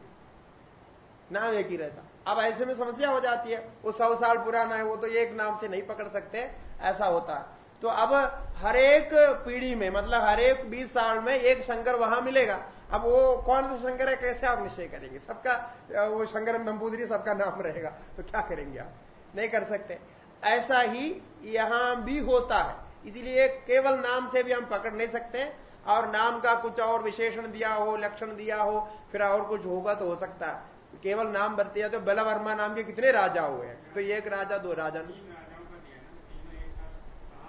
नाम एक ही रहता। अब ऐसे में समस्या हो जाती है। वो सौ साल पुराना है, वो तो एक नाम से नहीं पकड़ सकते। ऐसा होता है। तो अब हर एक पीढ़ी में मतलब हर एक बीस साल में एक शंकर वहाँ मिलेगा। अब वो कौन सा शंकर है, कैसे आप निश्चय करेंगे? सबका, वो शंकर नंबूदरी सबका नाम रहेगा। तो क्या करेंगे आप? नहीं कर सकते। ऐसा ही यहाँ भी होता है। इसीलिए केवल नाम से भी हम पकड़ नहीं सकते। और नाम का कुछ और विशेषण दिया हो, लक्षण दिया हो, फिर और कुछ होगा तो हो सकता है। केवल नाम बरतिया तो बलवर्मा नाम के कितने राजा हुए हैं? तो एक राजा, दो राजा।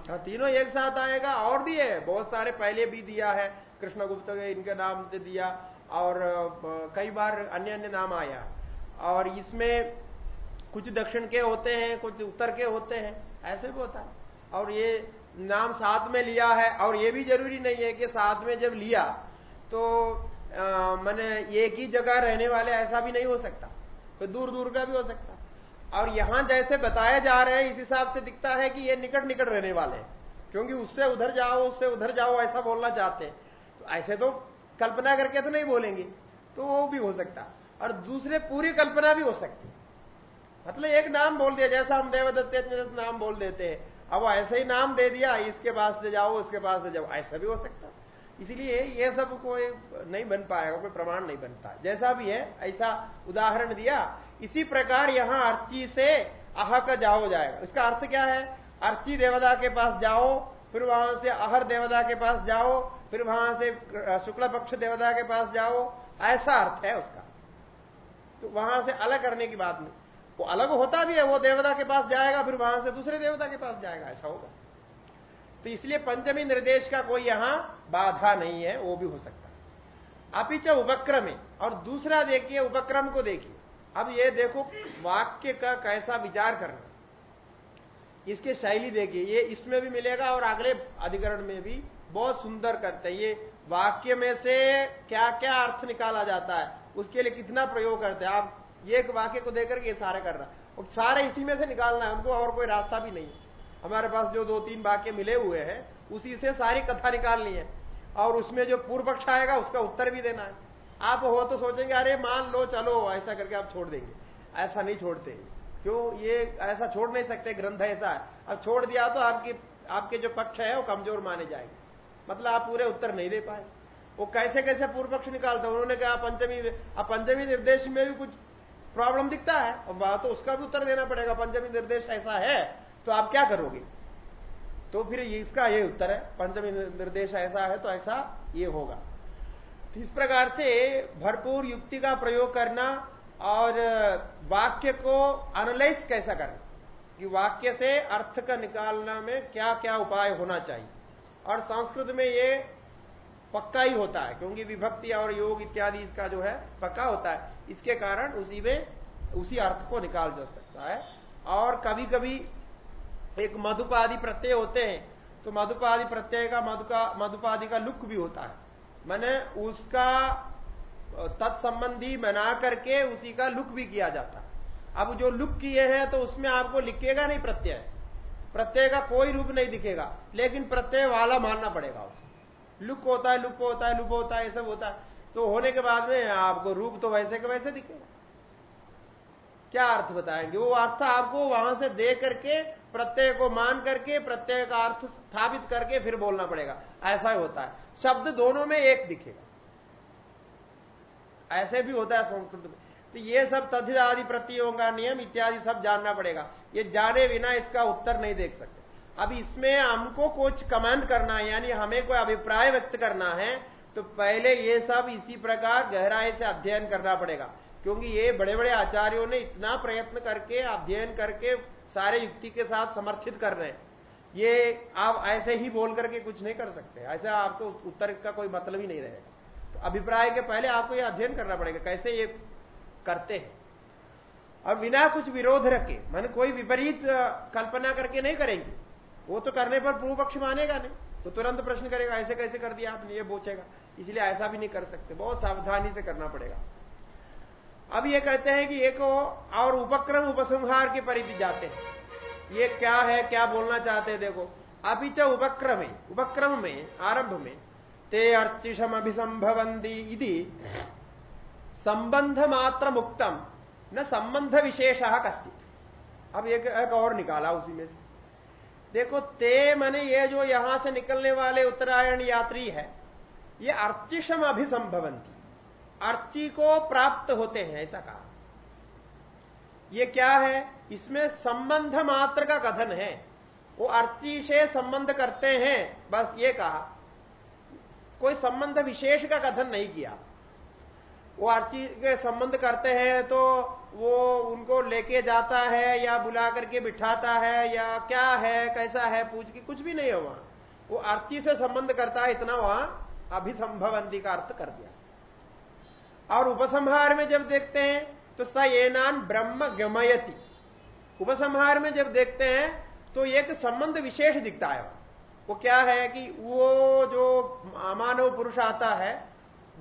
हाँ तीनों एक साथ आएगा, और भी है, बहुत सारे, पहले भी दिया है। कृष्णगुप्त इनके नाम से दिया, और कई बार अन्य अन्य नाम आया। और इसमें कुछ दक्षिण के होते हैं, कुछ उत्तर के होते हैं, ऐसे भी होता है। और ये नाम साथ में लिया है, और ये भी ज़रूरी नहीं है कि साथ में जब लिया तो मैंने एक ही जगह रहने वाले ऐसा भी नहीं हो सकता तो दूर दूर का भी हो सकता। और यहाँ जैसे बताए जा रहे हैं, इस हिसाब से दिखता है कि ये निकट निकट रहने वाले हैं, क्योंकि उससे उधर जाओ, उससे उधर जाओ, ऐसा बोलना चाहते हैं। ऐसे तो कल्पना करके तो नहीं बोलेंगे तो वो भी हो सकता। और दूसरे पूरी कल्पना भी हो सकती। मतलब एक नाम बोल दिया, जैसा हम देवदत्त नाम बोल देते हैं। अब वो ऐसे ही नाम दे दिया, इसके पास से जाओ, उसके पास से जाओ, ऐसा भी हो सकता। इसीलिए ये सब कोई नहीं बन पाएगा, कोई प्रमाण नहीं बनता। जैसा भी है, ऐसा उदाहरण दिया, इसी प्रकार यहाँ अर्ची से अह का जाओ जाएगा। इसका अर्थ क्या है? अर्ची देवता के पास जाओ, फिर वहाँ से अहर देवता के पास जाओ फिर वहाँ से शुक्ल पक्ष देवता के पास जाओ। ऐसा अर्थ है उसका। तो वहाँ से अलग करने की बात नहीं। वो अलग होता भी है, वो देवता के पास जाएगा, फिर वहाँ से दूसरे देवता के पास जाएगा, ऐसा होगा। तो इसलिए पंचमी निर्देश का कोई यहाँ बाधा नहीं है, वो भी हो सकता है। अपिच उपक्रम है और दूसरा देखिए, उपक्रम को देखिए। अब ये देखो, वाक्य का कैसा विचार करना इसके शैली देखिए, ये इसमें भी मिलेगा और अगले अधिकरण में भी बहुत सुंदर करते हैं। ये वाक्य में से क्या क्या अर्थ निकाला जाता है, उसके लिए कितना प्रयोग करते हैं। आप एक वाक्य को देकर ये सारे कर रहा और सारे इसी में से निकालना है, हमको और कोई रास्ता भी नहीं हमारे पास जो दो तीन वाक्य मिले हुए हैं, उसी से सारी कथा निकालनी है। और उसमें जो पूर्व पक्ष आएगा, उसका उत्तर भी देना है। आप हो तो सोचेंगे, अरे, मान लो, चलो, ऐसा करके आप छोड़ देंगे। ऐसा नहीं छोड़ते क्यों? ये ऐसा छोड़ नहीं सकते, ग्रंथ ऐसा है। अब छोड़ दिया तो आपकी, आपके जो पक्ष है, वो कमज़ोर माने जाएँगे। मतलब आप पूरे उत्तर नहीं दे पाए। वो कैसे कैसे पूर्व पक्ष निकालते उन्होंने कहा, पंचमी अब पंचमी निर्देश में भी कुछ प्रॉब्लम दिखता है। तो उसका भी उत्तर देना पड़ेगा, पंचमी निर्देश ऐसा है तो आप क्या करोगे? तो फिर इसका ये उत्तर है, पंचमी निर्देश ऐसा है तो ऐसा ये होगा। तो इस प्रकार से भरपूर युक्ति का प्रयोग करना और वाक्य को एनालाइज कैसा करना? कि वाक्य से अर्थ का निकालना में क्या क्या उपाय होना चाहिए? और संस्कृत में ये पक्का ही होता है, क्योंकि विभक्ति और योग इत्यादि इसका जो है, पक्का होता है। इसके कारण उसी में, उसी अर्थ को निकाल जा सकता है। और कभी कभी एक मधुपादि प्रत्यय होते हैं तो मधुपादि प्रत्यय का मधुका मधुपादि का लुक भी होता है। मैंने उसका तत्संबंधी बना करके उसी का लुक भी किया जाता। है अब जो लुक किए हैं तो उसमें आपको लिखेगा नहीं प्रत्यय। प्रत्यय का कोई रूप नहीं दिखेगा, लेकिन प्रत्यय वाला मानना पड़ेगा उसे। लुक होता है, लुक होता है लुप होता है सब होता है। तो होने के बाद में आपको रूप तो वैसे के वैसे दिखेगा। क्या अर्थ बताएँगे? वो अर्थ आपको वहाँ से दे करके, प्रत्यय को मान करके, प्रत्यय का अर्थ स्थापित करके फिर बोलना पड़ेगा। ऐसा ही होता है। शब्द दोनों में एक दिखेगा। ऐसे भी होता है संस्कृत में। तो ये सब तथ्य आदि प्रत्ययों का नियम इत्यादि सब जानना पड़ेगा। ये जाने बिना इसका उत्तर नहीं देख सकते। अब इसमें हमको कुछ कमेंट करना है, यानी हमें कोई अभिप्राय व्यक्त करना है तो पहले ये सब इसी प्रकार गहराई से अध्ययन करना पड़ेगा। क्योंकि ये बड़े बड़े आचार्यों ने इतना प्रयत्न करके, अध्ययन करके सारे युक्ति के साथ समर्थित कर रहे हैं। ये आप ऐसे ही बोल करके कुछ नहीं कर सकते। ऐसे आपको उत्तर का कोई मतलब ही नहीं रहेगा। तो अभिप्राय के पहले आपको यह अध्ययन करना पड़ेगा, कैसे ये करते हैं। और बिना कुछ विरोध रखे, मन कोई विपरीत कल्पना करके नहीं करेंगे। वो तो करने पर पूर्व पक्ष मानेगा नहीं तो तुरंत प्रश्न करेगा, ऐसे कैसे कर दिया आपने, ये पूछेगा इसलिए ऐसा भी नहीं कर सकते। बहुत सावधानी से करना पड़ेगा। अब ये कहते हैं कि एक और उपक्रम उपसंहार के परिधि जाते हैं। ये क्या है, क्या बोलना चाहते हैं, देखो। अभी च उपक्रम उपक्रम में, आरंभ में, ते अर्चिषम अभिसंभवंती यदि संबंध मात्र मुक्तम न संबंध विशेष कश्चित। अब एक, एक और निकाला उसी में से। देखो ते मने ये जो यहाँ से निकलने वाले उत्तरायण यात्री है ये अर्चिषम अभिसंभवंती अर्ची को प्राप्त होते हैं ऐसा कहा। ये क्या है? इसमें संबंध मात्र का कथन है। वो अर्ची से संबंध करते हैं बस ये कहा। कोई संबंध विशेष का कथन नहीं किया। वो अर्ची के संबंध करते हैं तो वो उनको लेके जाता है या बुला करके बिठाता है या क्या है, कैसा है, पूछ के कुछ भी नहीं है वहाँ। वो अर्ची से संबंध करता है, इतना वहाँ अभिसंभवंती का अर्थ कर दिया। और उपसंहार में जब देखते हैं तो स नान ब्रह्म गमयति। उपसंहार में जब देखते हैं तो एक संबंध विशेष दिखता है। वो क्या है कि वो जो अमानव पुरुष आता है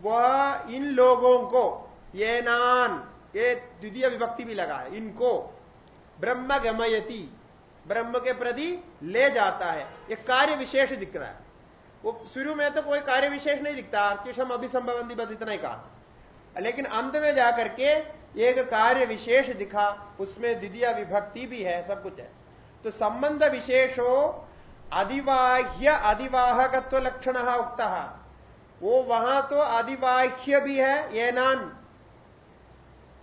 वह इन लोगों को, ये नान, ये द्वितीय विभक्ति भी लगा है, इनको ब्रह्म गमयति, ब्रह्म के प्रति ले जाता है। ये कार्य विशेष दिख रहा है। वो शुरू में तो कोई कार्य विशेष नहीं दिखता अर्चिषम अभिसंभवंती बस इतना ही कहा। लेकिन अंत में जाकर के एक कार्य विशेष दिखा, उसमें द्वितीय विभक्ति भी है, सब कुछ है। तो संबंध विशेषो अधिवाह्य अधिवाहकत्व लक्षण उक्त। वो वहाँ तो अधिवाह्य भी है, ये नान।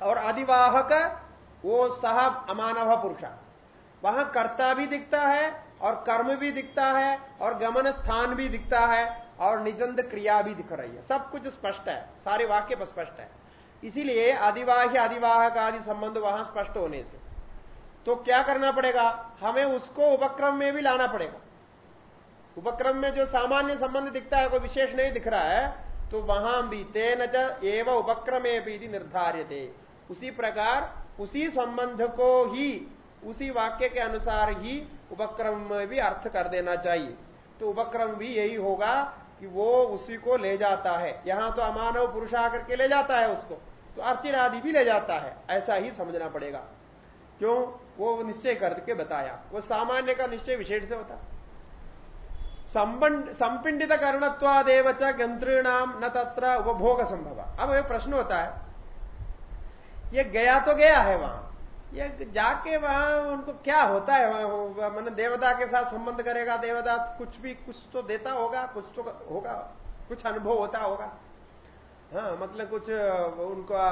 और अधिवाहक वो सह अमानव पुरुषा। वहाँ कर्ता भी दिखता है, और कर्म भी दिखता है, और गमन स्थान भी दिखता है, और निजंद क्रिया भी दिख रही है। सब कुछ स्पष्ट है, सारे वाक्य स्पष्ट है। इसीलिए आदिवाह्य आदिवाह का आदि संबंध वहाँ स्पष्ट होने से। तो क्या करना पड़ेगा? हमें उसको उपक्रम में भी लाना पड़ेगा। उपक्रम में जो सामान्य संबंध दिखता है, कोई विशेष नहीं दिख रहा है तो वहाँ भी तेन एवं उपक्रमे भी निर्धारित उसी प्रकार, उसी संबंध को ही, उसी वाक्य के अनुसार ही उपक्रम में भी अर्थ कर देना चाहिए। तो उपक्रम भी यही होगा कि वो उसी को ले जाता है। यहाँ तो अमानव पुरुष आकर के ले जाता है उसको तो अर्चिन आदि भी ले जाता है। ऐसा ही समझना पड़ेगा। क्यों? वो निश्चय करके बताया। वो सामान्य का निश्चय विशेष से होता। संपिंडित कर्णत्वादेव च न तत्र उपभोग संभव अब ये प्रश्न होता है, ये गया तो गया है वहाँ, ये जाके वहाँ उनको क्या होता है? मैंने देवता के साथ संबंध करेगा, देवता कुछ भी, कुछ तो देता होगा, कुछ तो होगा, कुछ अनुभव होता होगा। हाँ मतलब कुछ, उनका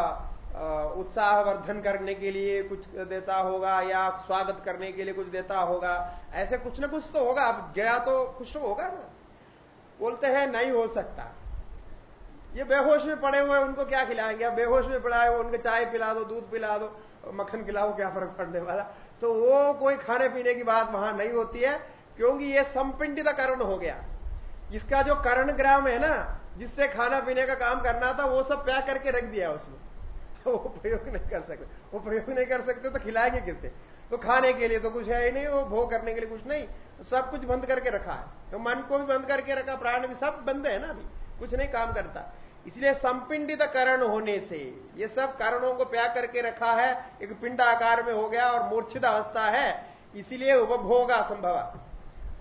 उत्साह वर्धन करने के लिए कुछ देता होगा या स्वागत करने के लिए कुछ देता होगा। ऐसे कुछ ना कुछ तो होगा। अब गया तो कुछ तो होगा ना। बोलते हैं, नहीं हो सकता। ये बेहोश में पड़े हुए उनको क्या खिलाएँगे? अब बेहोश में पड़ा है उनको चाय पिला दो, दूध पिला दो, मक्खन खिलाओ, क्या फ़र्क पड़ने वाला? तो वो कोई खाने पीने की बात वहाँ नहीं होती है, क्योंकि ये संपिंडित करण हो गया। इसका जो करण ग्राम है ना, जिससे खाना पीने का काम करना था, वो सब पैक करके रख दिया उसने। वो प्रयोग नहीं कर सकते। वो प्रयोग नहीं कर सकते तो खिलाएँगे किससे? तो खाने के लिए तो कुछ है ही नहीं, वो भोग करने के लिए कुछ नहीं। सब कुछ बंद करके रखा है। तो मन को भी बंद करके रखा, प्राण भी सब बंद है ना अभी। कुछ नहीं काम करता। इसलिए संपिंडित करण होने से, ये सब कारणों को प्याग करके रखा है, एक पिंड आकार में हो गया और मूर्छित अवस्था है। इसीलिए उपभोग असंभव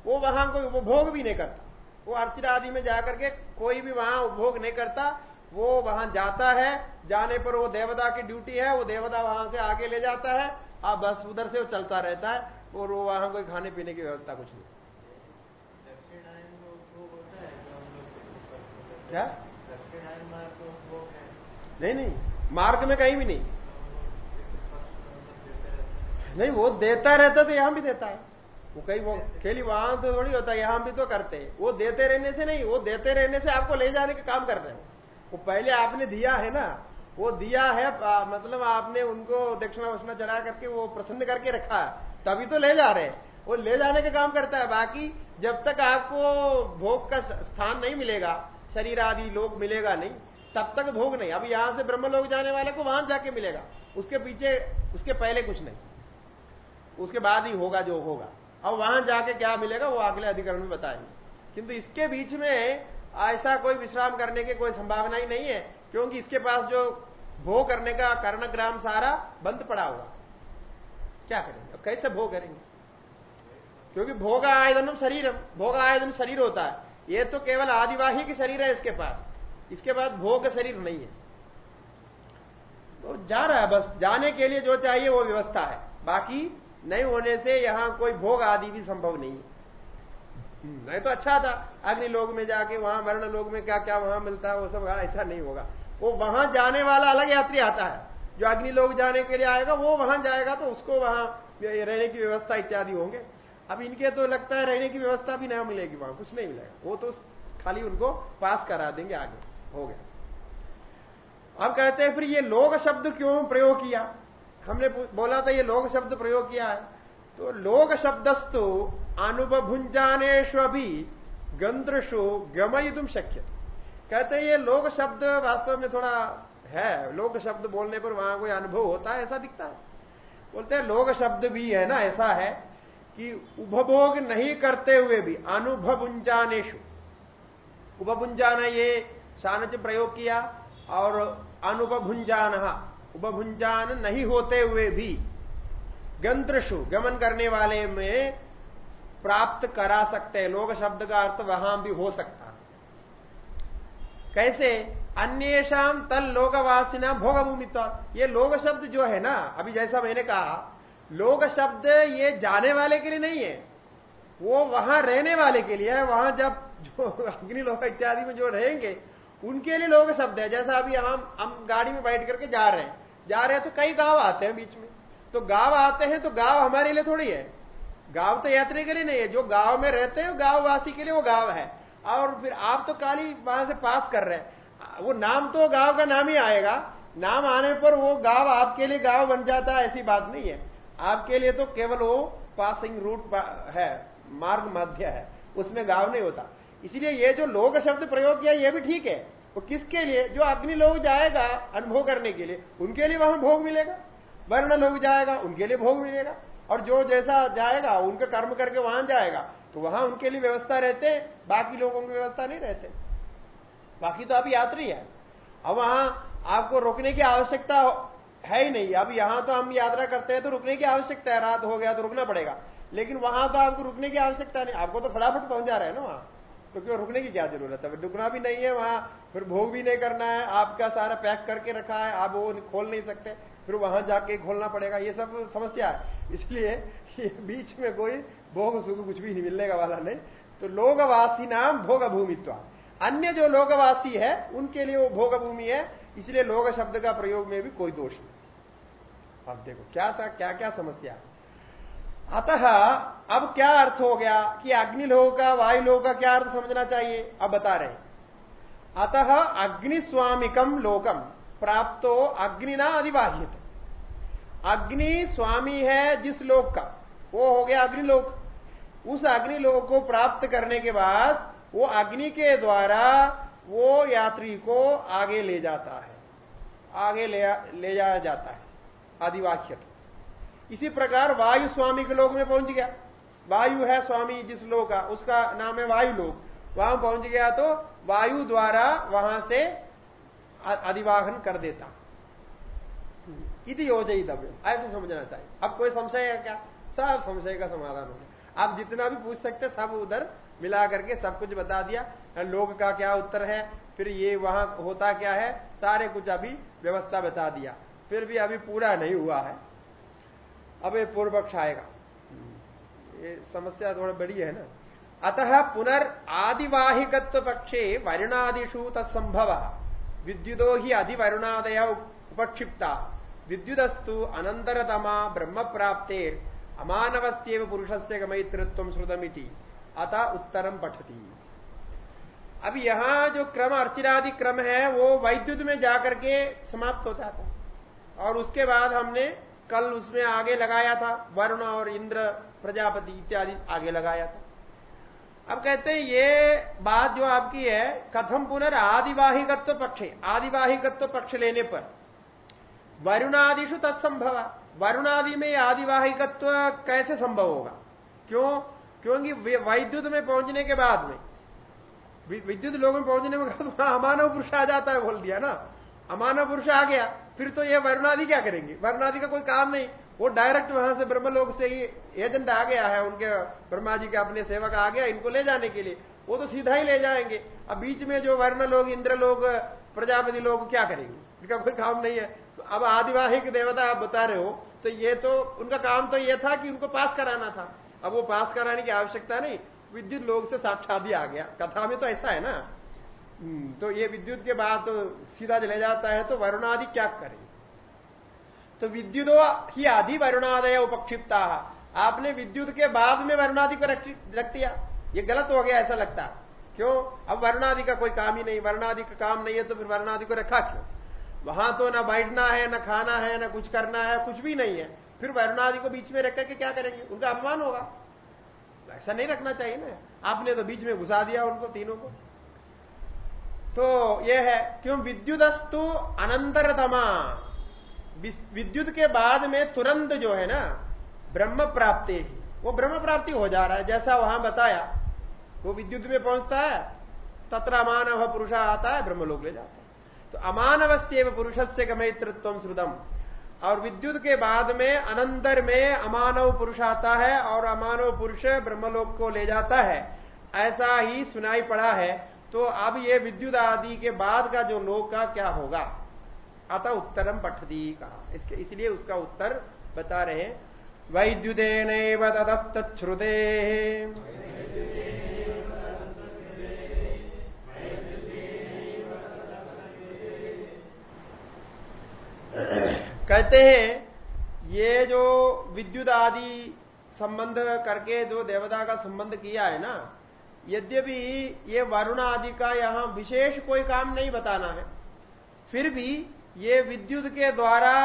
वो वहाँ कोई उपभोग भी नहीं करता। वो अर्चना आदि में जाकर के कोई भी वहाँ उपभोग नहीं करता। वो वहाँ जाता है जाने पर वो देवता की ड्यूटी है वो देवता वहाँ से आगे ले जाता है आप बस उधर से वो चलता रहता है और वो वहाँ कोई खाने पीने की व्यवस्था कुछ नहीं। क्या? नहीं नहीं मार्ग में कहीं भी नहीं। नहीं वो देता रहता तो यहाँ भी देता है। वो कहीं वो खेली वहाँ तो थोड़ी होता है यहाँ भी तो करते हैं। वो देते रहने से नहीं वो देते रहने से आपको ले जाने का काम कर रहे हैं। वो पहले आपने दिया है ना वो दिया है आ, मतलब आपने उनको दक्षिणा वक्षिणा चढ़ा करके वो प्रसन्न करके रखा तभी तो ले जा रहे। वो ले जाने का काम करता है बाकी जब तक आपको भोग का स्थान नहीं मिलेगा शरीर आदि लोग मिलेगा नहीं तब तक भोग नहीं। अब यहाँ से ब्रह्म लोग जाने वाले को वहाँ जाके मिलेगा। उसके पीछे उसके पहले कुछ नहीं। उसके बाद ही होगा जो होगा। अब वहाँ जाके क्या मिलेगा वो अगले अधिकरण में बताएँगे। किंतु इसके बीच में ऐसा कोई विश्राम करने की कोई संभावना ही नहीं है, क्योंकि इसके पास जो भोग करने का कर्णग्राम सारा बंद पड़ा हुआ। क्या करेंगे? कैसे भोग करेंगे? क्योंकि भोग आयदन शरीर भोग आयदन शरीर होता है। ये तो केवल आदिवाही की शरीर है इसके पास। इसके बाद भोग शरीर नहीं है। तो जा रहा है बस, जाने के लिए जो चाहिए वो व्यवस्था है। बाकी नहीं होने से यहाँ कोई भोग आदि भी संभव नहीं है। नहीं तो अच्छा था। अग्नि लोग में जाके, वहाँ मरण लोग में क्या क्या वहाँ मिलता है, वो सब ऐसा नहीं होगा। वो वहाँ जाने वाला अलग यात्री आता है। जो अग्नि लोग जाने के लिए आएगा, वो वहाँ जाएगा तो उसको वहाँ रहने की व्यवस्था इत्यादि होंगे। अब इनके तो लगता है रहने की व्यवस्था भी नहीं मिलेगी वहाँ, कुछ नहीं मिलेगा। वो तो खाली उनको पास करा देंगे आगे, हो गया। अब कहते हैं, फिर ये लोग शब्द क्यों प्रयोग किया? हमने बोला था ये लोग शब्द प्रयोग किया है। तो लोग शब्दस्तु अनुभुंजानेशु भी गंद्रशु गमयुम शक्य कहते ये लोक शब्द वास्तव में थोड़ा है। लोक शब्द बोलने पर वहाँ कोई अनुभव होता है, ऐसा दिखता है। बोलते हैं, लोक शब्द भी है ना, ऐसा है कि उपभोग नहीं करते हुए भी अनुभुंजानेशु उपभुंजाना ये शानच प्रयोग किया और अनुपभुंजान उपभुंजान नहीं होते हुए भी गंत्रशु गमन करने वाले में प्राप्त करा सकते हैं। लोग शब्द का अर्थ वहाँ भी हो सकता है। कैसे? अन्येषाम तल लोकवासिना भोगभूमित्व। ये लोग शब्द जो है ना, अभी जैसा मैंने कहा लोग शब्द ये जाने वाले के लिए नहीं है। वो वहाँ रहने वाले के लिए है। वहाँ जब जो अग्नि लोग इत्यादि में जो रहेंगे, उनके लिए लोग शब्द है। जैसा अभी हम हम गाड़ी में बैठ करके जा रहे हैं। जा रहे हैं तो कई गाँव आते हैं बीच में। तो गाँव आते हैं तो गाँव हमारे लिए थोड़ी है। गाँव तो यात्री के लिए नहीं है। जो गाँव में रहते हैं गाँव वासी के लिए वो गाँव है। और फिर आप तो काली वहाँ से पास कर रहे हैं। वो नाम तो गाँव का नाम ही आएगा। नाम आने पर वो गाँव आपके लिए गाँव बन जाता है, ऐसी बात नहीं है। आपके लिए तो केवल वो पासिंग रूट है, मार्ग मध्य है। उसमें गाँव नहीं होता। इसलिए ये जो लोग शब्द प्रयोग किया, ये भी ठीक है। वो किसके लिए? जो अग्नि लोग जाएगा अनुभव करने के लिए, उनके लिए वहाँ भोग मिलेगा। वर्ण लोग जाएगा, उनके लिए भोग मिलेगा। और जो जैसा जाएगा, उनका कर्म करके वहाँ जाएगा। तो वहाँ उनके लिए व्यवस्था रहते, बाकी लोगों की व्यवस्था नहीं रहते। बाकी तो अभी यात्री है। अब वहाँ आपको रोकने की आवश्यकता है, ही नहीं। अब यहाँ तो हम यात्रा करते हैं तो रुकने की आवश्यकता है। रात हो गया तो रुकना पड़ेगा। लेकिन वहाँ तो आपको रुकने की आवश्यकता नहीं। आपको तो फटाफट पहुँच जा रहे हैं ना वहाँ। तो क्यों रुकने की क्या ज़रूरत है? रुकना भी नहीं है वहाँ, फिर भोग भी नहीं करना है। आपका सारा पैक करके रखा है। आप वो खोल नहीं सकते। फिर वहाँ जाके खोलना पड़ेगा, ये सब समस्या है। इसलिए बीच में कोई भोग सुख कुछ भी नहीं मिलने का वाला नहीं। तो लोगवासी नाम भोग भूमित्व अन्य जो लोगवासी है, उनके लिए वो भोग भूमि है, इसलिए लोग शब्द का प्रयोग में भी कोई दोष नहीं। अब देखो, क्या सा क्या क्या समस्या अतः अब क्या अर्थ हो गया कि अग्नि लोग का वायु लोग का क्या अर्थ समझना चाहिए? अब बता रहे अतः अग्निस्वामिकम लोकम। प्राप्तो अग्निना अधिवाहित अग्नि स्वामी है जिस लोक का। वो हो गया अग्निलोक। उस अग्निलोक को प्राप्त करने के बाद वो अग्नि के द्वारा वो यात्री को आगे ले जाता है। आगे ले, ले जाया जाता है। आदिवाक्य इसी प्रकार वायु स्वामी के लोक में पहुँच गया। वायु है स्वामी जिस लोक का उसका नाम है वायु लोक वहाँ पहुँच गया तो वायु द्वारा वहाँ से अधिवाहन कर देता। इति योजितव्य ऐसे समझना चाहिए। अब कोई संशय है क्या? सब संशय का समाधान हो गया। आप जितना भी पूछ सकते, सब उधर मिला करके सब कुछ बता दिया। लोग का क्या उत्तर है? फिर ये वहाँ होता क्या है? सारे कुछ अभी व्यवस्था बता दिया। फिर भी अभी पूरा नहीं हुआ है। अब ये पूर्व पक्ष आएगा। ये समस्या थोड़ा बड़ी है ना? अतः पुनर् आदिवाहिकत्व पक्षे वरुणादिशु तत्संभव। विद्युदो ही अधिवरुणादय उपक्षिप्ता। विद्युदस्तु अनंतरतमा ब्रह्म प्राप्तेर अमानवस्यव पुरुष से गमयितृत्व श्रुतमिति। अतः उत्तरम पठती। अब यहाँ जो क्रम, अर्चिरादि क्रम है, वो वैद्युत में जाकर के समाप्त हो जाता और उसके बाद हमने कल उसमें आगे लगाया था, वरुण और इंद्र, प्रजापति इत्यादि आगे लगाया था। अब कहते हैं, ये बात जो आपकी है, कथम पुनर् आदिवाहिकत्व पक्ष आदिवाहिकत्व पक्ष लेने पर। वरुणादिशु तत्संभव। वरुणादि में आदिवाहिकत्व कैसे संभव होगा? क्यों? क्योंकि वैद्युत में पहुँचने के बाद में। विद्युत लोगों में पहुँचने में तो अमानव पुरुष आ जाता है, बोल दिया ना। अमानव पुरुष आ गया, फिर तो ये वरुणादि क्या करेंगे? वरुणादि का कोई काम नहीं। वो डायरेक्ट वहाँ से ब्रह्मलोक से ही एजेंट आ गया है उनके ब्रह्मा जी के अपने सेवक आ गया इनको ले जाने के लिए। वो तो सीधा ही ले जाएँगे। अब बीच में जो वर्ण लोग इंद्र लोग प्रजापति लोग क्या करेंगे? इनका कोई काम नहीं है। तो अब आदिवाहिक देवता आप बता रहे हो तो ये तो उनका काम तो ये था कि उनको पास कराना था। अब वो पास कराने की आवश्यकता नहीं विद्युत लोग से साक्षात आ गया। कथा में तो ऐसा है ना। हम्म, तो ये विद्युत के बाद तो सीधा चले जाता है तो वरुणादि क्या करें? तो विद्युत ही आदि वरुणादय उपक्षिप्ता। आपने विद्युत के बाद में वरुणादि को रख दिया। ये गलत हो गया, ऐसा लगता क्यों? अब वरुणादि का कोई काम ही नहीं, वरुणादि का काम नहीं है तो फिर वर्णादि को रखा क्यों? वहाँ तो ना बैठना है, ना खाना है, ना कुछ करना है, कुछ भी नहीं है। फिर वरुणादि को बीच में रख करके क्या करेंगे? उनका अपमान होगा। ऐसा नहीं रखना चाहिए ना। आपने तो बीच में घुसा दिया उनको, तीनों को। तो यह है, क्यों? विद्युतस्तु अनंतरतमा। विद्युत के बाद में तुरंत जो है ना, ब्रह्म प्राप्ति ही। वो ब्रह्म प्राप्ति हो जा रहा है, जैसा वहाँ बताया। वो विद्युत में पहुँचता है, तत्र अमानव पुरुष आता है ब्रह्म ले जाता है। तो अमानव से पुरुष से गमित्रत्व श्रुतम और विद्युत के बाद में अनंतर में अमानव पुरुष आता है, और अमानव पुरुष ब्रह्मलोक को ले जाता है। ऐसा ही सुनाई पड़ा है। तो अब ये विद्युत आदि के बाद का जो लोक का क्या होगा? अतः उत्तरम पठती कहा। इसके इसलिए उसका उत्तर बता रहे हैं वैद्युदेन तदत्तुदे कहते हैं, ये जो विद्युत आदि संबंध करके जो देवता का संबंध किया है ना, यद्यपि ये वरुण आदि का यहाँ विशेष कोई काम नहीं बताना है, फिर भी ये विद्युत के द्वारा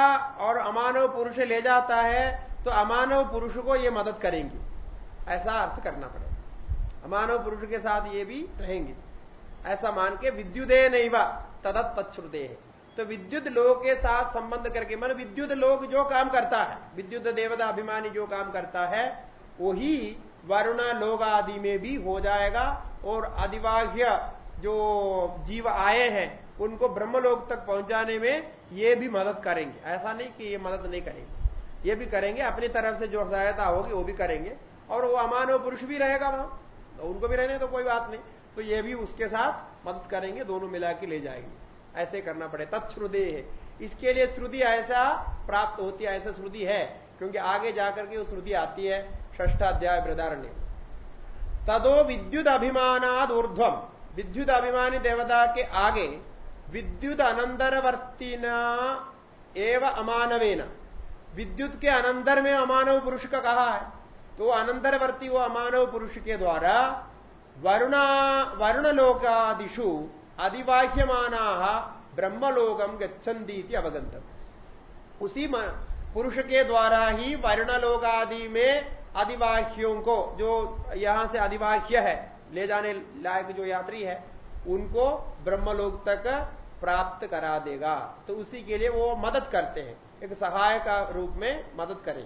और अमानव पुरुष ले जाता है तो अमानव पुरुष को ये मदद करेंगे। ऐसा अर्थ करना पड़ेगा। अमानव पुरुष के साथ ये भी रहेंगे। ऐसा मान के विद्युदे नहीं वा तदत तत्श्रुदे तो विद्युत लोग के साथ संबंध करके, मन विद्युत लोग जो काम करता है, विद्युत देवता अभिमानी जो काम करता है, वही वरुण लोग आदि में भी हो जाएगा, और अधिवाह्य जो जीव आए हैं उनको ब्रह्मलोक तक पहुँचाने में ये भी मदद करेंगे। ऐसा नहीं कि ये मदद नहीं करेंगे। ये भी करेंगे, अपनी तरफ़ से जो सहायता होगी वो भी करेंगे। और वो अमानव पुरुष भी रहेगा वहाँ। तो उनको भी रहने तो कोई बात नहीं। तो ये भी उसके साथ मदद करेंगे, दोनों मिला के ले जाएँगे। ऐसे करना पड़े। तत्श्रुदे है। इसके लिए श्रुति ऐसा प्राप्त होती है ऐसा श्रुति है, क्योंकि आगे जाकर के वो श्रुति आती है ष्ठाध्याय वृदारण्य तदो विद्युत अभिमानाद ऊर्ध्वम विद्युत अभिमानी देवता के आगे विद्युत अनंतरवर्तीना एवं अमानवेना। विद्युत के अनंतर में अमानव पुरुष का कहा है? तो अनंतरवर्ती वो अमानव पुरुष के द्वारा वरुणा वरुणलोकादिशु अधिवाह्यमाना ब्रह्मलोकम गच्छन्ती अवगंतव्य उसी पुरुष के द्वारा ही वर्णलोक आदि में अधिवाह्यों को, जो यहाँ से अधिवाह्य है, ले जाने लायक जो यात्री है, उनको ब्रह्मलोक तक प्राप्त करा देगा। तो उसी के लिए वो मदद करते हैं। एक सहाय का रूप में मदद करें।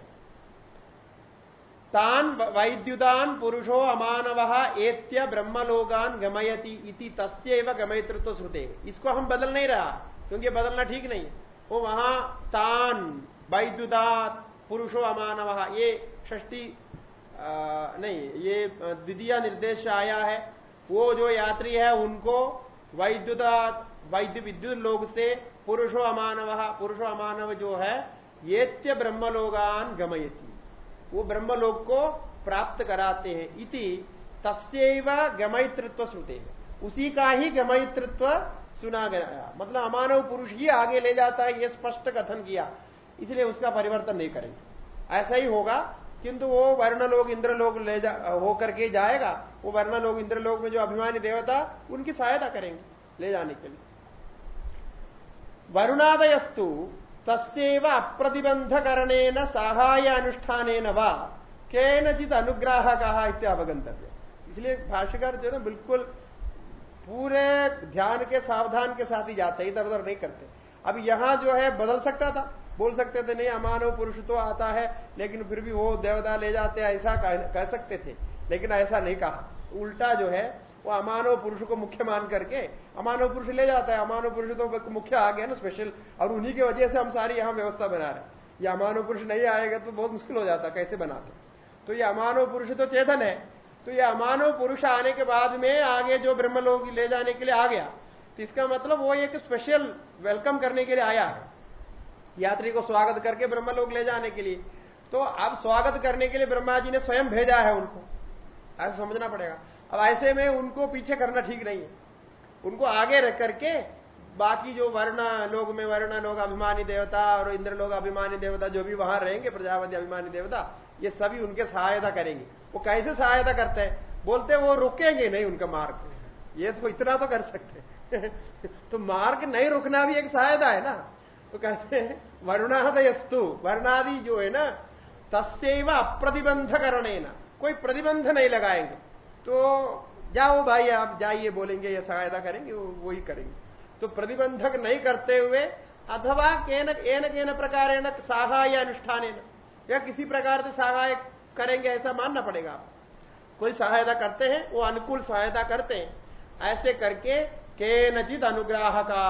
तान वैद्युदान पुरुषो अमानव एत्य ब्रह्मलोकान गमयति इति तस्व गमयतृत्व श्रुते। इसको हम बदल नहीं रहा, क्योंकि बदलना ठीक नहीं। वो वहाँ तान, वैद्युदात, पुरुषो अमानव, ये षष्टी नहीं, ये द्वितीय निर्देश आया है। वो जो यात्री है, उनको वैद्युता वैद्य विद्युत लोग से पुरुषो अमानव पुरुषो अमानव जो है, येत्य ब्रह्मलोगान गमयती। वो ब्रह्मलोक को प्राप्त कराते हैं। इति तस्व गमयतृत्व श्रुते। उसी का ही गमयतृत्व सुना गया। मतलब अमानव पुरुष ही आगे ले जाता है, ये स्पष्ट कथन किया। इसलिए उसका परिवर्तन नहीं करेंगे। ऐसा ही होगा, किंतु वो वर्ण लोग इंद्र लोग ले जा, होकर के जाएगा, वो वर्ण लोग इंद्र लोग में जो अभिमानी देवता, उनकी सहायता करेंगे, ले जाने के लिए। वरुणादयस्तु तस्व अप्रतिबंध करण सहाय अनुष्ठान व केनचित अनुग्रह कहा इत्या अवगंतव्य इसलिए भाष्यकार जो ना बिल्कुल पूरे ध्यान के सावधान के साथ ही जाते इधर उधर नहीं करते अब यहाँ जो है बदल सकता था बोल सकते थे नहीं अमानव पुरुष तो आता है लेकिन फिर भी वो देवता ले जाते ऐसा कह सकते थे लेकिन ऐसा नहीं कहा उल्टा जो है वो अमानव पुरुष को मुख्य मान करके अमानव पुरुष ले जाता है। अमानव पुरुष तो मुख्य आ गया ना स्पेशल और उन्हीं की वजह से हम सारी यहाँ व्यवस्था बना रहे ये अमानव पुरुष नहीं आएगा तो बहुत मुश्किल हो जाता कैसे बनाते तो ये अमानव पुरुष तो चेतन है। तो ये अमानव पुरुष आने के बाद में आगे जो ब्रह्म लोग ले जाने के लिए आ गया तो इसका मतलब वो एक स्पेशल वेलकम करने के लिए आया है। यात्री को स्वागत करके ब्रह्म लोग ले जाने के लिए। तो अब स्वागत करने के लिए ब्रह्मा जी ने स्वयं भेजा है उनको। ऐसा समझना पड़ेगा। अब ऐसे में उनको पीछे करना ठीक नहीं है। उनको आगे रख करके बाकी जो वर्ण, लोग में वर्ण, लोग अभिमानी देवता और इंद्र लोग अभिमानी देवता जो भी वहाँ रहेंगे, प्रजापति अभिमानी देवता, ये सभी उनके सहायता करेंगे। वो कैसे सहायता करते हैं? बोलते वो रुकेंगे नहीं उनका मार्ग। ये तो इतना तो कर सकते तो मार्ग नहीं रुकना भी एक सहायता है ना। तो कहते हैं, वरुणादयस्तु। वर्णादि जो है ना तस्व अप्रतिबंध करणे ना कोई प्रतिबंध नहीं लगाएँगे। तो जाओ भाई, आप जाइए, बोलेंगे, या सहायता करेंगे, वो ही करेंगे। तो प्रतिबंधक नहीं करते हुए, अथवा केन, एन, केन प्रकार सहाय अनुष्ठान या किसी प्रकार से सहाय करेंगे, ऐसा मानना पड़ेगा आप कोई सहायता करते हैं, वो अनुकूल सहायता करते हैं। ऐसे करके केनचित अनुग्राह का